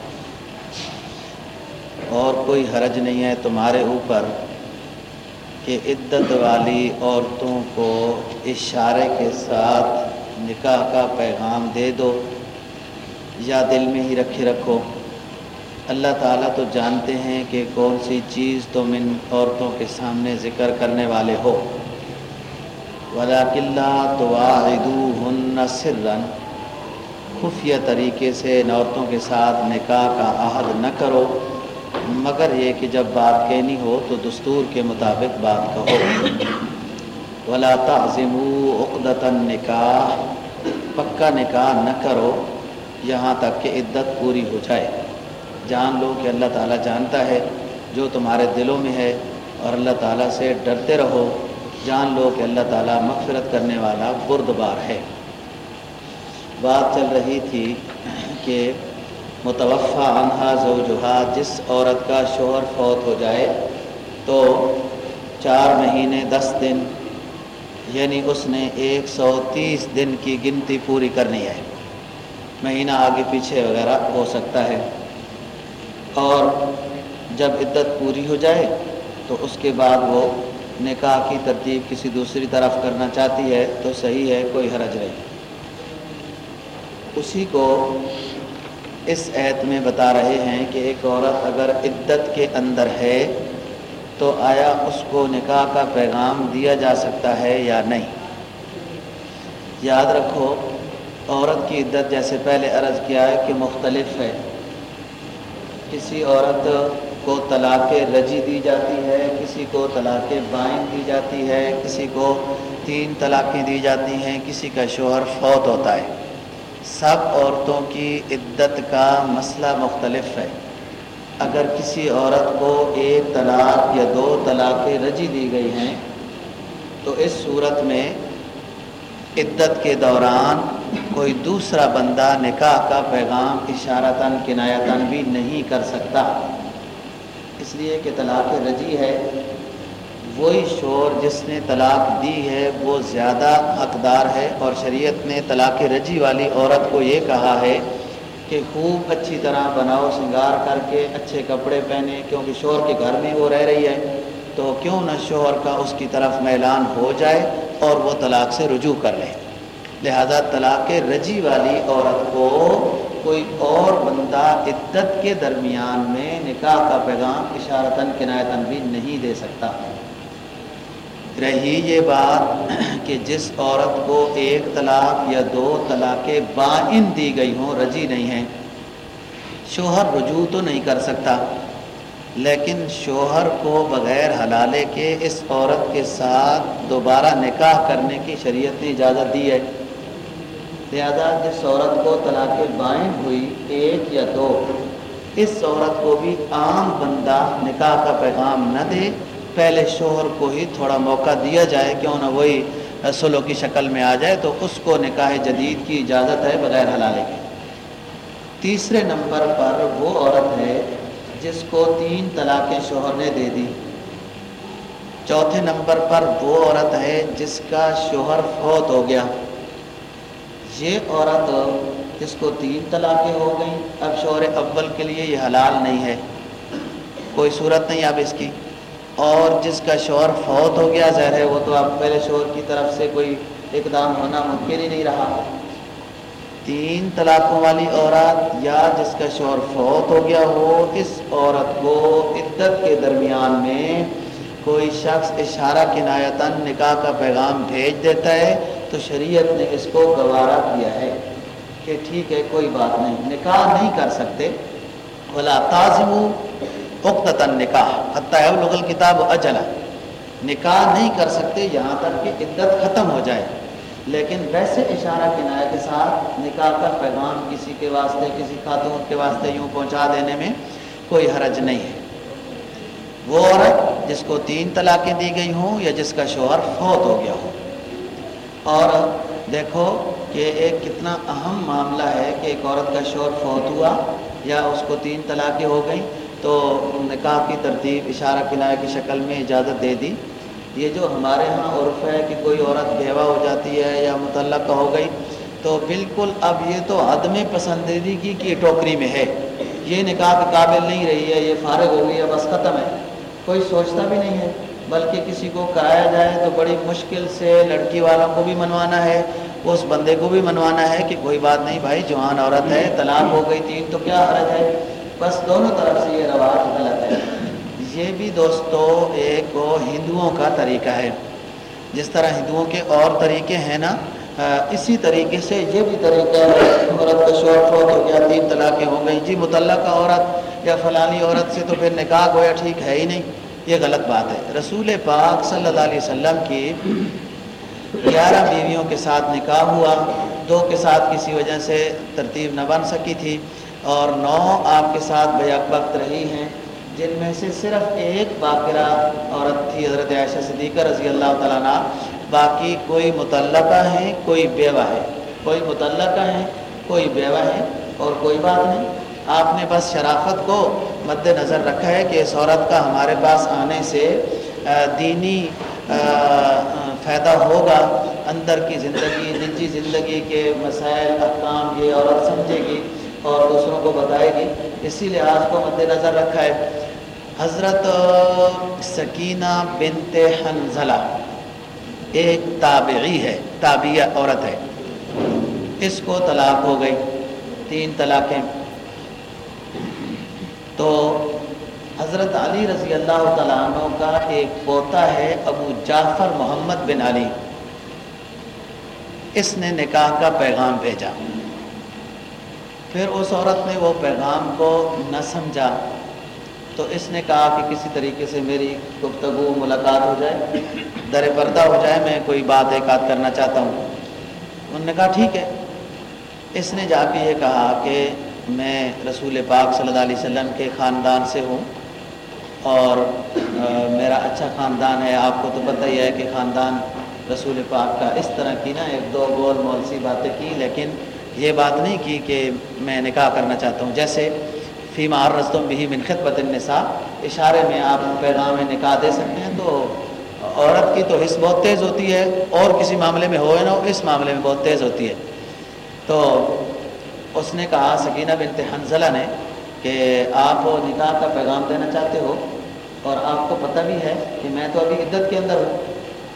اور کوئی حرج نہیں ہے تمہارے اوپر کہ عدت والی عورتوں کو اشارے کے ساتھ نکاح کا پیغام دے دو یا دل میں ہی رکھے رکھو. اللہ تعالیٰ تو جانتے ہیں کہ کون سی چیز تم ان عورتوں کے سامنے ذکر کرنے والے ہو. ولا قلعہ تو ہن خفیہ طریقے سے ان عورتوں کے ساتھ نکاح کا عہد نہ کرو۔ مگر یہ کہ جب بات کہنی ہو تو دستور کے مطابق بات کہو۔ ولا تعظم عقدت نکاح پکا نکاح نہ کرو۔ یہاں تک کہ عدت پوری ہو جائے۔ جان لو کہ اللہ تعالیٰ جانتا ہے۔ جو تمہارے دلوں میں ہے اور اللہ تعالیٰ سے ڈرتے رہو۔ جان لو کہ اللہ تعالیٰ مغفرت کرنے والا بردبار ہے۔ بات چل رہی تھی کہ متوفع انہا زوجہا، جس عورت کا شوہر فوت ہو جائے تو چار مہینے، دس دن یعنی اس نے ایک سو تیس دن کی گنتی پوری کرنی ہے۔ مہینہ آگے پیچھے وغیرہ ہو سکتا ہے۔ اور جب عدت پوری ہو جائے تو اس کے بعد وہ نکاح کی ترتیب کسی دوسری طرف کرنا چاہتی ہے تو صحیح ہے، کوئی حرج نہیں۔ اسی کو اس عہد میں بتا رہے ہیں کہ ایک عورت اگر عدت کے اندر ہے تو آیا اس کو نکاح کا پیغام دیا جا سکتا ہے یا نہیں؟ یاد رکھو، عورت کی عدت جیسے پہلے عرض کیا ہے کہ مختلف ہے۔ کسی عورت کو طلاق رجی دی جاتی ہے کسی کو طلاق بائن دی جاتی ہے کسی کو تین طلاقیں دی جاتی ہیں، کسی کا شوہر فوت ہوتا ہے۔ سب عورتوں کی عدت کا مسئلہ مختلف ہے۔ اگر کسی عورت کو ایک طلاق یا دو طلاقیں رجی دی گئی ہیں، تو اس صورت میں عدت کے دوران کوئی دوسرا بندہ نکاح کا پیغام اشارتاً، کنایتاً بھی نہیں کر سکتا۔ اس لیے کہ طلاق رجی ہے۔ وہی شور جس نے طلاق دی ہے، وہ زیادہ حقدار ہے اور شریعت نے طلاق رجی والی عورت کو یہ کہا ہے کہ خوب اچھی طرح بناؤ، سنگار کر کے اچھے کپڑے پہنے، کیونکہ شوہر کے گھر میں وہ رہ رہی ہے۔ تو کیوں نہ شوہر کا اس کی طرف میلان ہو جائے اور وہ طلاق سے رجوع کر لے۔ لہذا طلاق رجی والی عورت کو کوئی اور بندہ عدت کے درمیان میں نکاح کا پیغام اشارتاً کنایتاً بھی نہیں دے سکتا۔ رہی یہ بات کہ جس عورت کو ایک طلاق یا دو طلاق بائن دی گئی ہوں رجی نہیں ہیں، شوہر رجوع تو نہیں کر سکتا۔ لیکن شوہر کو بغیر حلالے کے اس عورت کے ساتھ دوبارہ نکاح کرنے کی شریعت نے اجازت دی ہے۔ لہذا جس عورت کو طلاق بائن ہوئی ایک یا دو۔ اس عورت کو بھی عام بندہ نکاح کا پیغام نہ دے۔ پہلے شوہر کو ہی تھوڑا موقع دیا جائے کیوں نہ وہی سلو کی شکل میں آ جائے تو اس کو نکاح جدید کی اجازت ہے بغیر حلالے کے۔ تیسرے نمبر پر وہ عورت ہے جس کو تین طلاقیں شوہر نے دے دی۔ چوتھے نمبر پر وہ عورت ہے جس کا شوہر فوت ہو گیا۔ یہ عورت جس کو تین طلاقیں ہو گئیں، اب شوہر اول کے لیے یہ حلال نہیں ہے۔ کوئی صورت نہیں اب اس کی۔ اور جس کا شوہر فوت ہو گیا، ظاہر ہے وہ تو اب پہلے شوہر کی طرف سے کوئی اقدام ہونا ممکن ہی نہیں رہا۔ تین طلاقوں والی عورت یا جس کا شوہر فوت ہو گیا ہو، اس عورت کو عدت کے درمیان میں کوئی شخص اشارہ کنایتاً نکاح کا پیغام بھیج دیتا ہے۔ تو شریعت نے اس کو گوارا کیا ہے کہ ٹھیک ہے، کوئی بات نہیں۔ نکاح نہیں کر سکتے۔ بلا تازم اقت نکاح حتیٰ لغل کتاب اجلا نکاح نہیں کر سکتے یہاں تک کہ عدت ختم ہو جائے۔ لیکن ویسے اشارہ کنایا کے ساتھ نکاح کا پیغام کسی کے واسطے، کسی خاتون کے واسطے یوں پہنچا دینے میں کوئی حرج نہیں ہے۔ وہ عورت جس کو تین طلاقیں دی گئی ہوں یا جس کا شوہر فوت ہو گیا ہو۔ اور دیکھو کہ ایک کتنا اہم معاملہ ہے کہ ایک عورت کا شور فوت ہوا یا اس کو تین طلاقیں ہو گئیں، تو نکاح کی ترتیب، اشارہ کنائے کی شکل میں اجازت دے دی۔ یہ جو ہمارے ہاں عرف ہے کہ کوئی عورت بیوہ ہو جاتی ہے یا متعلقہ ہو گئی، تو بالکل اب یہ تو عدم پسندیدگی کی ٹوکری میں ہے۔ یہ نکاح کے قابل نہیں رہی ہے، یہ فارغ ہو گئی ہے، بس ختم ہے۔ کوئی سوچتا بھی نہیں ہے۔ بلکہ کسی کو کرایا جائے تو بڑی مشکل سے لڑکی والوں کو بھی منوانا ہے، اس بندے کو بھی منوانا ہے کہ کوئی بات نہیں بھائی، جوان عورت ہے، طلاق ہو گئی تین، تو کیا حرج ہے؟ بس دونوں طرف سے یہ رواج غلط ہے۔ یہ بھی دوستو ایک ہندوؤں کا طریقہ ہے۔ جس طرح ہندوؤں کے اور طریقے ہیں نا اسی طریقے سے یہ بھی طریقہ ہے، عورت کا شوق فوت ہو گیا، تین طلاقیں ہو گئیں۔ جی متعلقہ عورت یا فلانی عورت سے تو پھر نکاح گویا ٹھیک ہے ہی نہیں۔ یہ غلط بات ہے۔ رسول پاک صلی اللہ علیہ وسلم کی گیارہ بیویوں کے ساتھ نکاح ہوا۔ دو کے ساتھ کسی وجہ سے ترتیب نہ بن سکی تھی۔ اور نو آپ کے ساتھ بیک وقت رہی ہیں۔ جن میں سے صرف ایک باقرہ عورت تھی، حضرت عائشہ صدیقہ رضی اللہ تعالیٰ عنہ۔ باقی کوئی متعلقہ ہیں، کوئی بیوہ ہے۔ کوئی متعلقہ ہیں، کوئی بیوہ ہے اور کوئی بات نہیں۔ آپ نے بس شرافت کو مد نظر رکھا ہے کہ اس عورت کا ہمارے پاس آنے سے دینی فائدہ ہوگا اندر کی زندگی، نجی زندگی کے مسائل، احکام، یہ عورت سمجھے گی اور دوسروں کو بتائے گی۔ اسی لحاظ کو مد نظر رکھا ہے۔ حضرت سکینہ بنت حنزلہ ایک تابعی ہے، تابعیہ عورت ہے۔ اس کو طلاق ہو گئی، تین طلاقیں۔ تو حضرت علی رضی اللہ تعالیٰ عنہ کا ایک پوتا ہے ابو جعفر محمد بن علی۔ اس نے نکاح کا پیغام بھیجا۔ پھر اس عورت نے وہ پیغام کو نہ سمجھا۔ تو اس نے کہا کہ کسی طریقے سے میری گفتگو، ملاقات ہو جائے، در پردہ ہو جائے، میں کوئی بات ایک آدھ کرنا چاہتا ہوں۔ انہوں نے کہا، ٹھیک ہے۔ اس نے جا کے یہ کہا کہ میں رسول پاک صلی اللہ علیہ وسلم کے خاندان سے ہوں اور میرا اچھا خاندان ہے، آپ کو تو پتہ ہی ہے کہ خاندان رسول پاک کا اس طرح کی نا ایک دو گول مول سی باتیں کی، لیکن یہ بات نہیں کی کہ میں نکاح کرنا چاہتا ہوں۔ جیسے فی مار بھی من خطبت النساء، اشارے میں آپ پیغام نکاح دے سکتے ہیں تو عورت کی تو حص بہت تیز ہوتی ہے، اور کسی معاملے میں ہوئے نہ ہو، اس معاملے میں بہت تیز ہوتی ہے۔ تو اس نے کہا، سکینہ بنت حنزلہ نے کہ آپ نکاح کا پیغام دینا چاہتے ہو اور آپ کو پتہ بھی ہے کہ میں تو ابھی عدت کے اندر ہوں۔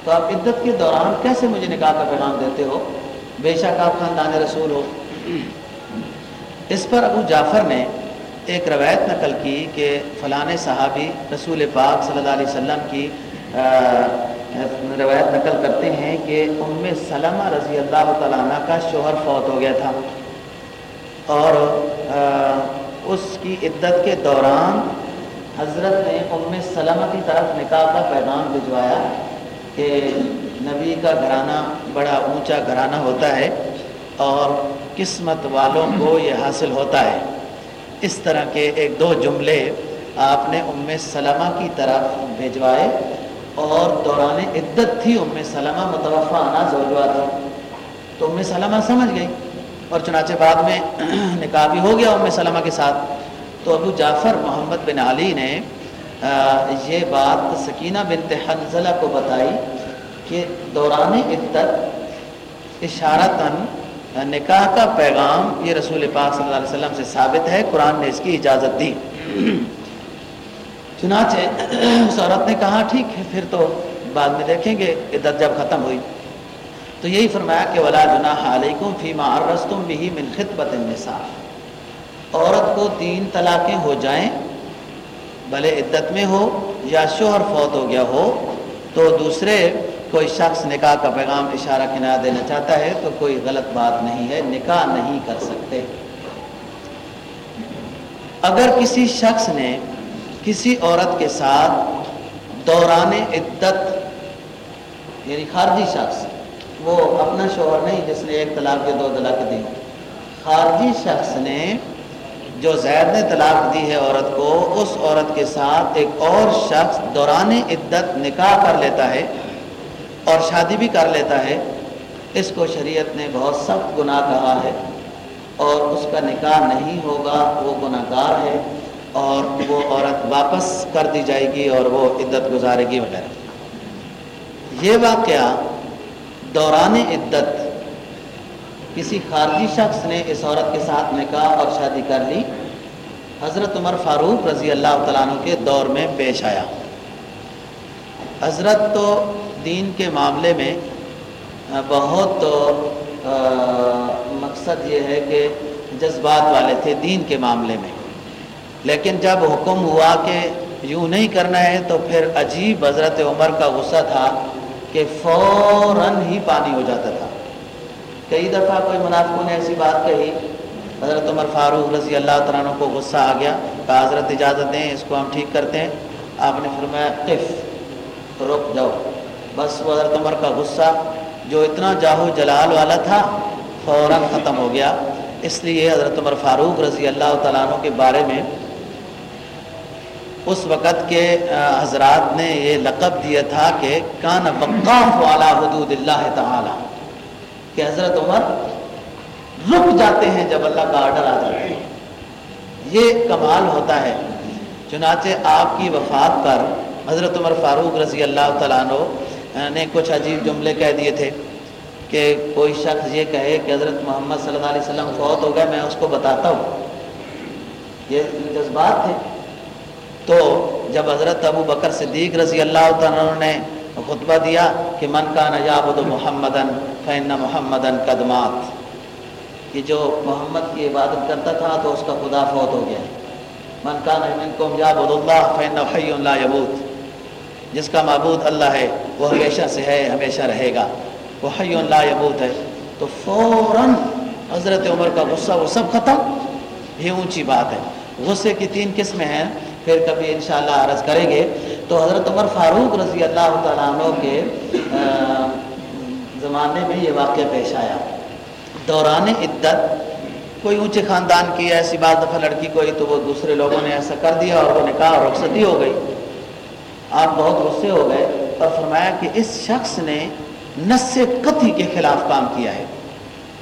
تو آپ عدت کے دوران کیسے مجھے نکاح کا پیغام دیتے ہو؟ بے شک آپ خاندان رسول ہو۔ اس پر ابو جعفر نے ایک روایت نقل کی کہ فلاں صحابی رسول پاک صلی اللہ علیہ وسلم کی روایت نقل کرتے ہیں کہ ام سلمہ رضی اللہ تعالیٰ عنہ کا شوہر فوت ہو گیا تھا۔ اور اس کی عدت کے دوران حضرت نے ام سلمہ کی طرف نکاح کا پیغام بھجوایا کہ نبی کا گھرانہ بڑا اونچا گھرانہ ہوتا ہے اور قسمت والوں کو یہ حاصل ہوتا ہے۔ اس طرح کے ایک دو جملے آپ نے ام سلمہ کی طرف بھیجوائے اور دوران عدت تھی ام سلمہ متوفہ آنا زوجوا تھا۔ تو ام سلمہ سمجھ گئی اور چنانچہ بعد میں نکاح بھی ہو گیا ام سلمہ کے ساتھ۔ تو ابو جعفر محمد بن علی نے یہ بات سکینہ بنت حنزلہ کو بتائی کہ دوران عدت اشارتاً نکاح کا پیغام یہ رسول پاک صلی اللہ علیہ وسلم سے ثابت ہے، قرآن نے اس کی اجازت دی۔ چنانچہ اس عورت نے کہا، ٹھیک ہے، پھر تو بعد میں دیکھیں گے، عدت جب ختم ہوئی۔ تو یہی فرمایا کہ ولا جناح علیکم فیما عرستم بھی من خطبت النساء۔ عورت کو تین طلاقیں ہو جائیں، بھلے عدت میں ہو یا شوہر فوت ہو گیا ہو، تو دوسرے کوئی شخص نکاح کا پیغام اشارہ کنارہ دینا چاہتا ہے تو کوئی غلط بات نہیں ہے، نکاح نہیں کر سکتے۔ اگر کسی شخص نے کسی عورت کے ساتھ دوران عدت یعنی خارجی شخص وہ اپنا شوہر نہیں جس نے ایک طلاق کے دو طلاق دی۔ خارجی شخص نے جو زید نے طلاق دی ہے عورت کو، اس عورت کے ساتھ ایک اور شخص دوران عدت نکاح کر لیتا ہے اور شادی بھی کر لیتا ہے۔ اس کو شریعت نے بہت سخت گناہ کہا ہے اور اس کا نکاح نہیں ہوگا، وہ گناہ گار ہے اور وہ عورت واپس کر دی جائے گی اور وہ عدت گزارے گی وغیرہ۔ یہ واقعہ دوران عدت۔ کسی خارجی شخص نے اس عورت کے ساتھ نکاح اور شادی کر لی۔ حضرت عمر فاروق رضی اللہ تعالیٰ عنہ کے دور میں پیش آیا۔ حضرت تو دین کے معاملے میں بہت مقصد یہ ہے کہ جذبات والے تھے دین کے معاملے میں۔ لیکن جب حکم ہوا کہ یوں نہیں کرنا ہے تو پھر عجیب حضرت عمر کا غصہ تھا۔ کہ فوراً ہی پانی ہو جاتا تھا۔ کئی دفعہ کوئی منافقوں نے ایسی بات کہی۔ حضرت عمر فاروق رضی اللہ تعالیٰ عنہ کو غصہ آ گیا کہ حضرت اجازت دیں، اس کو ہم ٹھیک کرتے ہیں۔ آپ نے فرمایا، قف، رک جاؤ۔ بس وہ حضرت عمر کا غصہ جو اتنا جاہو جلال والا تھا، فوراً ختم ہو گیا۔ اس لیے حضرت عمر فاروق رضی اللہ تعالیٰ عنہ کے بارے میں اس وقت کے حضرات نے یہ لقب دیا تھا کہ کان وقاف والا حدود اللہ تعالی، کہ حضرت عمر رک جاتے ہیں جب اللہ کا آرڈر آ جاتا ہے۔ یہ کمال ہوتا ہے۔ چنانچہ آپ کی وفات پر حضرت عمر فاروق رضی اللہ تعالیٰ عنہ نے کچھ عجیب جملے کہہ دیے تھے کہ کوئی شخص یہ کہے کہ حضرت محمد صلی اللہ علیہ وسلم فوت ہو گیا میں اس کو بتاتا ہوں۔ یہ جذبات تھے تو جب حضرت ابو بکر صدیق رضی اللہ تعالیٰ نے خطبہ دیا کہ من کا نجاب محمدن فین محمدن قدمات کہ جو محمد کی عبادت کرتا تھا تو اس کا خدا فوت ہو گیا۔ من کان منکم یعبد اللہ فإنہ حی لا یموت، جس کا معبود اللہ ہے وہ ہمیشہ سے ہے، ہمیشہ رہے گا۔ وہ حی لا یموت ہے۔ تو فوراً حضرت عمر کا غصہ وہ سب ختم، یہ اونچی بات ہے۔ غصے کی تین قسمیں ہیں۔ پھر کبھی انشاءاللہ عرض کریں گے۔ تو حضرت عمر فاروق رضی اللہ تعالیٰ عنہ کے زمانے میں یہ واقعہ پیش آیا۔ دوران عدت، کوئی اونچے خاندان کی ایسی بعض دفعہ لڑکی کوئی تو وہ دوسرے لوگوں نے ایسا کر دیا اور وہ نکاح اور رخصتی ہو گئی۔ آپ بہت غصے ہو گئے اور فرمایا کہ اس شخص نے نس قطعی کے خلاف کام کیا ہے۔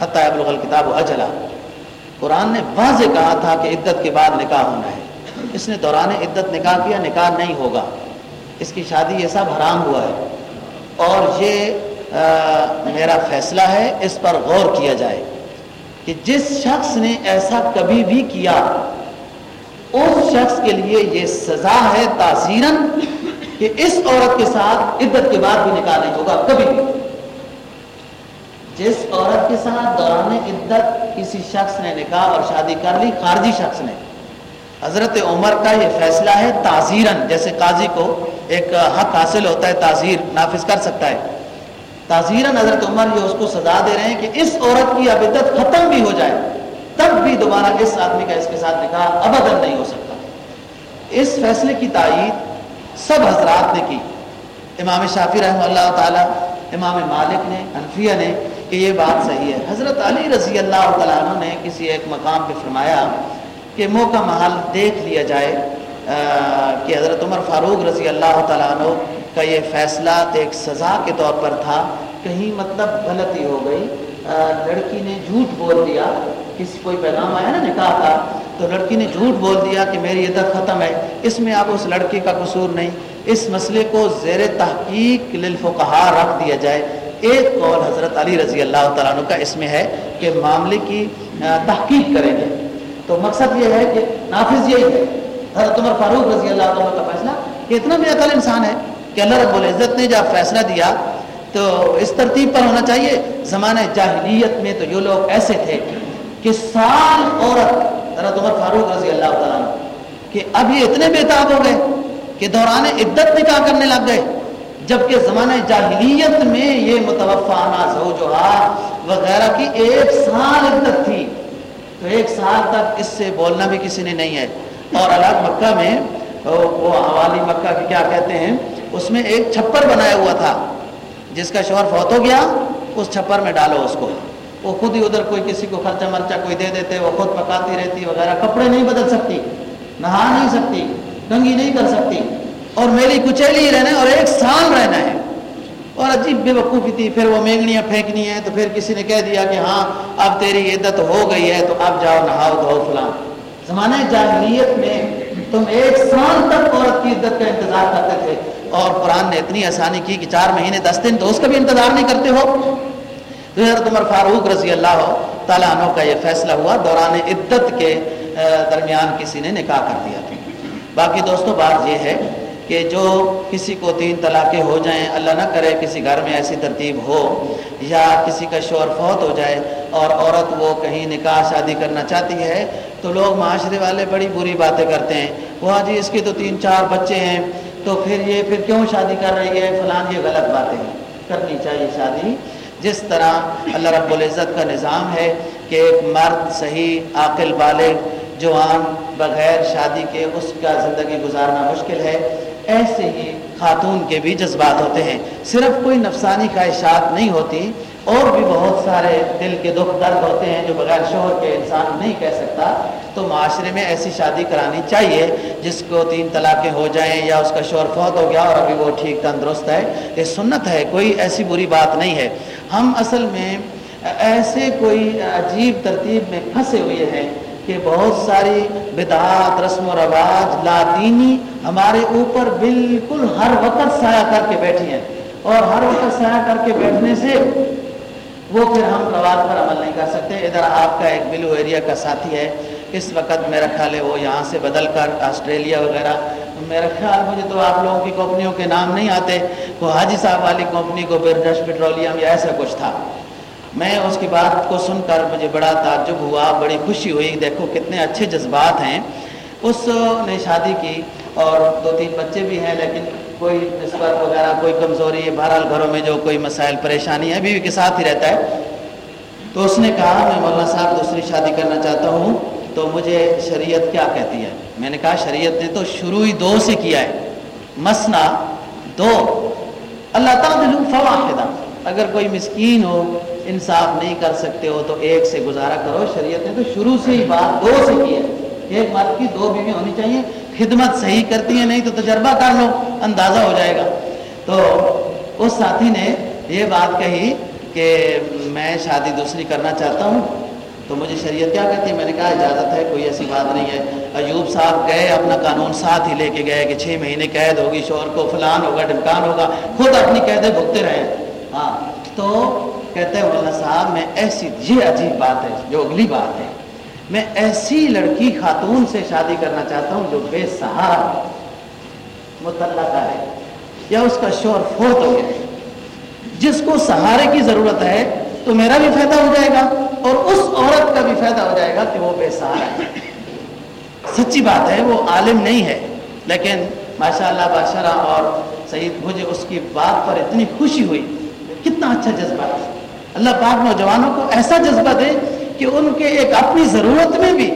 حتیٰ ابلغ الکتاب و اجلا۔ قرآن نے واضح کہا تھا کہ عدت کے بعد نکاح ہونا ہے۔ اس نے دوران عدت نکاح کیا، نکاح نہیں ہوگا۔ اس کی شادی یہ سب حرام ہوا ہے۔ اور یہ میرا فیصلہ ہے، اس پر غور کیا جائے کہ جس شخص نے ایسا کبھی بھی کیا، اس شخص کے لیے یہ سزا ہے تاثیرن کہ اس عورت کے ساتھ عدت کے بعد بھی نکاح نہیں ہوگا، کبھی بھی۔ جس عورت کے ساتھ دوران عدت کسی شخص نے نکاح اور شادی کر لی، خارجی شخص نے حضرت عمر کا یہ فیصلہ ہے تعزیرن جیسے قاضی کو ایک حق حاصل ہوتا ہے تعزیر نافذ کر سکتا ہے۔ تعزیرن حضرت عمر یہ اس کو سزا دے رہے ہیں کہ اس عورت کی عبدت ختم بھی ہو جائے۔ تب بھی دوبارہ اس آدمی کا اس کے ساتھ نکاح ابدن نہیں ہو سکتا۔ اس فیصلے کی تائید سب حضرات نے کی۔ امام شافی رحمہ اللہ تعالیٰ، امام مالک نے انفیہ نے کہ یہ بات صحیح ہے۔ حضرت علی رضی اللہ تعالیٰ عنہ نے کسی ایک مقام پہ فرمایا کہ موقع محل دیکھ لیا جائے کہ حضرت عمر فاروق رضی اللہ تعالیٰ عنہ کا یہ فیصلہ ایک سزا کے طور پر تھا، کہیں مطلب غلطی ہو گئی۔ لڑکی نے جھوٹ بول دیا، کسی کوئی پیغام آیا نا نکاح کا، تو لڑکی نے جھوٹ بول دیا کہ میری عدت ختم ہے، اس میں اب اس لڑکی کا قصور نہیں۔ اس مسئلے کو زیر تحقیق للفقہا رکھ دیا جائے۔ ایک قول حضرت علی رضی اللہ تعالیٰ عنہ کا اس میں ہے کہ معاملے کی تحقیق کریں گے۔ تو مقصد یہ ہے کہ نافذ یہی ہے۔ حضرت عمر فاروق رضی اللہ عنہ کا فیصلہ کہ اتنا بے عقل انسان ہے کہ اللہ رب العزت نے جب فیصلہ دیا تو اس ترتیب پر ہونا چاہیے۔ زمانہ جاہلیت میں تو یہ لوگ ایسے تھے کہ سال عورت حضرت عمر فاروق رضی اللہ تعالیٰ عنہ کہ اب یہ اتنے بےتاب ہو گئے کہ دوران عدت نکاح کرنے لگ گئے۔ جبکہ زمانہ جاہلیت میں یہ متوفانہ زوجہا وغیرہ کی ایک سال عدت تھی۔ تو ایک سال تک اس سے بولنا بھی کسی نے نہیں ہے۔ اور الگ مکہ میں، وہ حوالی مکہ کی کیا کہتے ہیں، اس میں ایک چھپر بنایا ہوا تھا۔ جس کا شوہر فوت ہو گیا، اس چھپر میں ڈالو اس کو۔ وہ خود ہی ادھر کوئی کسی کو خرچہ مرچہ کوئی دے دیتے، وہ خود پکاتی رہتی، وغیرہ۔ کپڑے نہیں بدل سکتی، نہا نہیں سکتی کنگھی نہیں کر سکتی۔ اور میری کچیلی ہی رہنا ہے اور ایک سال رہنا ہے۔ اور عجیب بے وقوفی تھی، پھر وہ مینگنیاں پھینکنی ہیں تو پھر کسی نے کہہ دیا کہ ہاں اب تیری عدت ہو گئی ہے تو اب جاؤ نہاؤ دھو فلاں۔ زمانہ جاہلیت میں تم ایک سال تک عورت کی عدت کا انتظار کرتے تھے اور قرآن نے اتنی آسانی کی کہ چار مہینے، دس دن تو اس کا بھی انتظار نہیں کرتے ہو۔ تو حضرت عمر فاروق رضی اللہ تعالیٰ عنہ کا یہ فیصلہ ہوا، دوران عدت کے درمیان کسی نے نکاح کر دیا۔ تھا باقی دوستوں بات یہ ہے کہ جو کسی کو تین طلاقیں ہو جائیں، اللہ نہ کرے کسی گھر میں ایسی ترتیب ہو یا کسی کا شور فوت ہو جائے اور عورت وہ کہیں نکاح شادی کرنا چاہتی ہے، تو لوگ معاشرے والے بڑی بری باتیں کرتے ہیں۔ وہاں جی اس کے تو تین چار بچے ہیں، تو پھر یہ پھر کیوں شادی کر رہی ہے؟ فلان یہ غلط باتیں ہیں۔ کرنی چاہیے شادی۔ جس طرح اللہ رب العزت کا نظام ہے کہ ایک مرد صحیح، عاقل، بالغ جوان بغیر شادی کے اس کا زندگی گزارنا مشکل ہے۔ ایسے ہی خاتون کے بھی جذبات ہوتے ہیں۔ صرف کوئی نفسانی خواہشات نہیں ہوتی، اور بھی بہت سارے دل کے دکھ درد ہوتے ہیں جو بغیر شوہر کے انسان نہیں کہہ سکتا۔ تو معاشرے میں ایسی شادی کرانی چاہیے جس کو تین طلاقیں ہو جائیں یا اس کا شوہر فوت ہو گیا اور ابھی وہ ٹھیک تندرست ہے۔ یہ سنت ہے، کوئی ایسی بری بات نہیں ہے۔ ہم اصل میں ایسے کوئی عجیب ترتیب میں پھنسے ہوئے ہیں۔ کہ بہت ساری بدعات، رسم و رواج لادینی ہمارے اوپر بالکل ہر وقت سایہ کر کے بیٹھی ہیں۔ اور ہر وقت سایہ کر کے بیٹھنے سے وہ پھر ہم رواج پر عمل نہیں کر سکتے۔ ادھر آپ کا ایک بلو ایریا کا ساتھی ہے۔ اس وقت میرا خیال ہے وہ یہاں سے بدل کر آسٹریلیا وغیرہ۔ میرا خیال مجھے تو آپ لوگوں کی کمپنیوں کے نام نہیں آتے۔ وہ حاجی صاحب والی کمپنی کو برجش پٹرولیم یا ایسا کچھ تھا۔ میں اس کی بات کو سن کر مجھے بڑا تعجب ہوا، بڑی خوشی ہوئی۔ دیکھو کتنے اچھے جذبات ہیں۔ اس نے شادی کی اور دو تین بچے بھی ہیں، لیکن کوئی نسبت وغیرہ، کوئی کمزوری ہے بہرحال گھروں میں جو کوئی مسائل، پریشانی ہے بیوی کے ساتھ ہی رہتا ہے۔ تو اس نے کہا، میں مولانا صاحب، دوسری شادی کرنا چاہتا ہوں، تو مجھے شریعت کیا کہتی ہے؟ میں نے کہا، شریعت نے تو شروع ہی دو سے کیا ہے۔ مسنا دو۔ اللہ تعالیٰ فواہدہ اگر کوئی مسکین ہو انصاف نہیں کر سکتے ہو تو ایک سے گزارا کرو شریعت نے تو شروع سے ہی بات دو سے کی ہے۔ ایک مرد کی دو بیوی ہونی چاہیے۔ خدمت صحیح کرتی ہیں نہیں تو تجربہ کر لو، اندازہ ہو جائے گا۔ تو اس ساتھی نے یہ بات کہی کہ میں شادی دوسری کرنا چاہتا ہوں۔ تو مجھے شریعت کیا کہتی ہے؟ میں نے کہا، اجازت ہے، کوئی ایسی بات نہیں ہے۔ ایوب صاحب گئے، اپنا قانون ساتھ ہی لے کے گئے کہ چھ مہینے قید ہوگی، شور کو فلان ہوگا ڈمکان ہوگا۔ خود اپنی قیدیں بھگتے رہے۔ ہاں تو کہتے ہیں مولانا صاحب، میں ایسی، یہ عجیب بات ہے، جو اگلی بات ہے۔ میں ایسی لڑکی خاتون سے شادی کرنا چاہتا ہوں جو بے سہارا متعلقہ ہے، یا اس کا شور فوت ہو گیا جس کو سہارے کی ضرورت ہے تو میرا بھی فائدہ ہو جائے گا اور اس عورت کا بھی فائدہ ہو جائے گا کہ وہ بے سہارا ہے۔ سچی بات ہے، وہ عالم نہیں ہے، لیکن ماشاء اللہ بادشاہ اور سعید مجھے اس کی بات پر اتنی خوشی ہوئی۔ کتنا اچھا جذبہ ہے اللہ پاک نوجوانوں کو ایسا جذبہ دے کہ ان کے ایک اپنی ضرورت میں بھی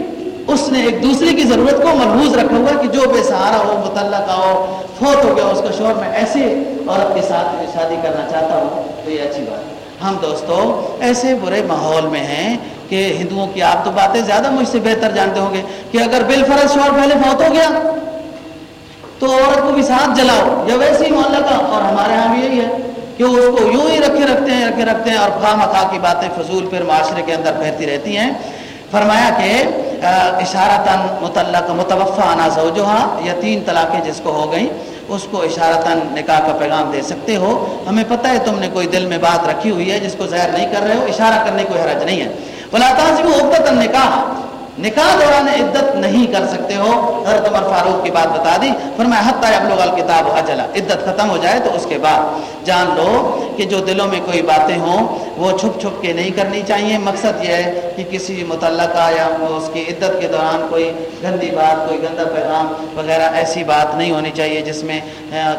اس نے ایک دوسرے کی ضرورت کو ملحوظ رکھا ہوا کہ جو بے سہارا ہو، متعلقہ ہو، فوت ہو گیا، اس کا شور میں ایسے عورت کے ساتھ شادی کرنا چاہتا ہوں، تو یہ اچھی بات ہے۔ ہم دوستوں ایسے برے ماحول میں ہیں کہ ہندوؤں کی آپ تو باتیں زیادہ مجھ سے بہتر جانتے ہوں گے کہ اگر بالفرض شور پہلے فوت ہو گیا، تو عورت کو بھی ساتھ جلاؤ، یا ویسے ہی معلقہ اور ہمارے یہاں بھی یہی ہے۔ کہ اس کو یوں ہی رکھے رکھتے ہیں، رکھے رکھتے ہیں اور خواہ مخواہ کی باتیں فضول پھر معاشرے کے اندر پھیرتی رہتی ہیں۔ فرمایا کہ اشارتاً متعلق متوفع آنا زوجہا یا تین طلاقیں جس کو ہو گئیں، اس کو اشارتاً نکاح کا پیغام دے سکتے ہو۔ ہمیں پتہ ہے تم نے کوئی دل میں بات رکھی ہوئی ہے جس کو ظاہر نہیں کر رہے ہو، اشارہ کرنے کوئی حرج نہیں ہے۔ بلا تازم عبت نکاح نکاح دوران عدت نہیں کر سکتے ہو۔ حضرت عمر فاروق کی بات بتا دی۔ پھر میں حتیٰ اب لوگ الکتاب اجلا۔ عدت ختم ہو جائے تو اس کے بعد۔ جان لو کہ جو دلوں میں کوئی باتیں ہوں، وہ چھپ چھپ کے نہیں کرنی چاہیے۔ مقصد یہ ہے کہ کسی متعلقہ یا اس کی عدت کے دوران کوئی گندی بات، کوئی گندا پیغام وغیرہ ایسی بات نہیں ہونی چاہیے جس میں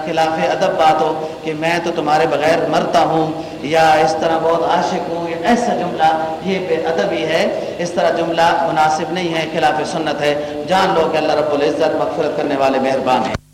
خلاف ادب بات ہو کہ میں تو تمہارے بغیر مرتا ہوں یا اس طرح بہت عاشق ہوں۔ یا ایسا جملہ، یہ بے ادب ہی ہے۔ اس طرح جملہ مناسب مناسب نہیں ہے، خلاف سنت ہے۔ جان لو کہ اللہ رب العزت مغفرت کرنے والے مہربان ہیں۔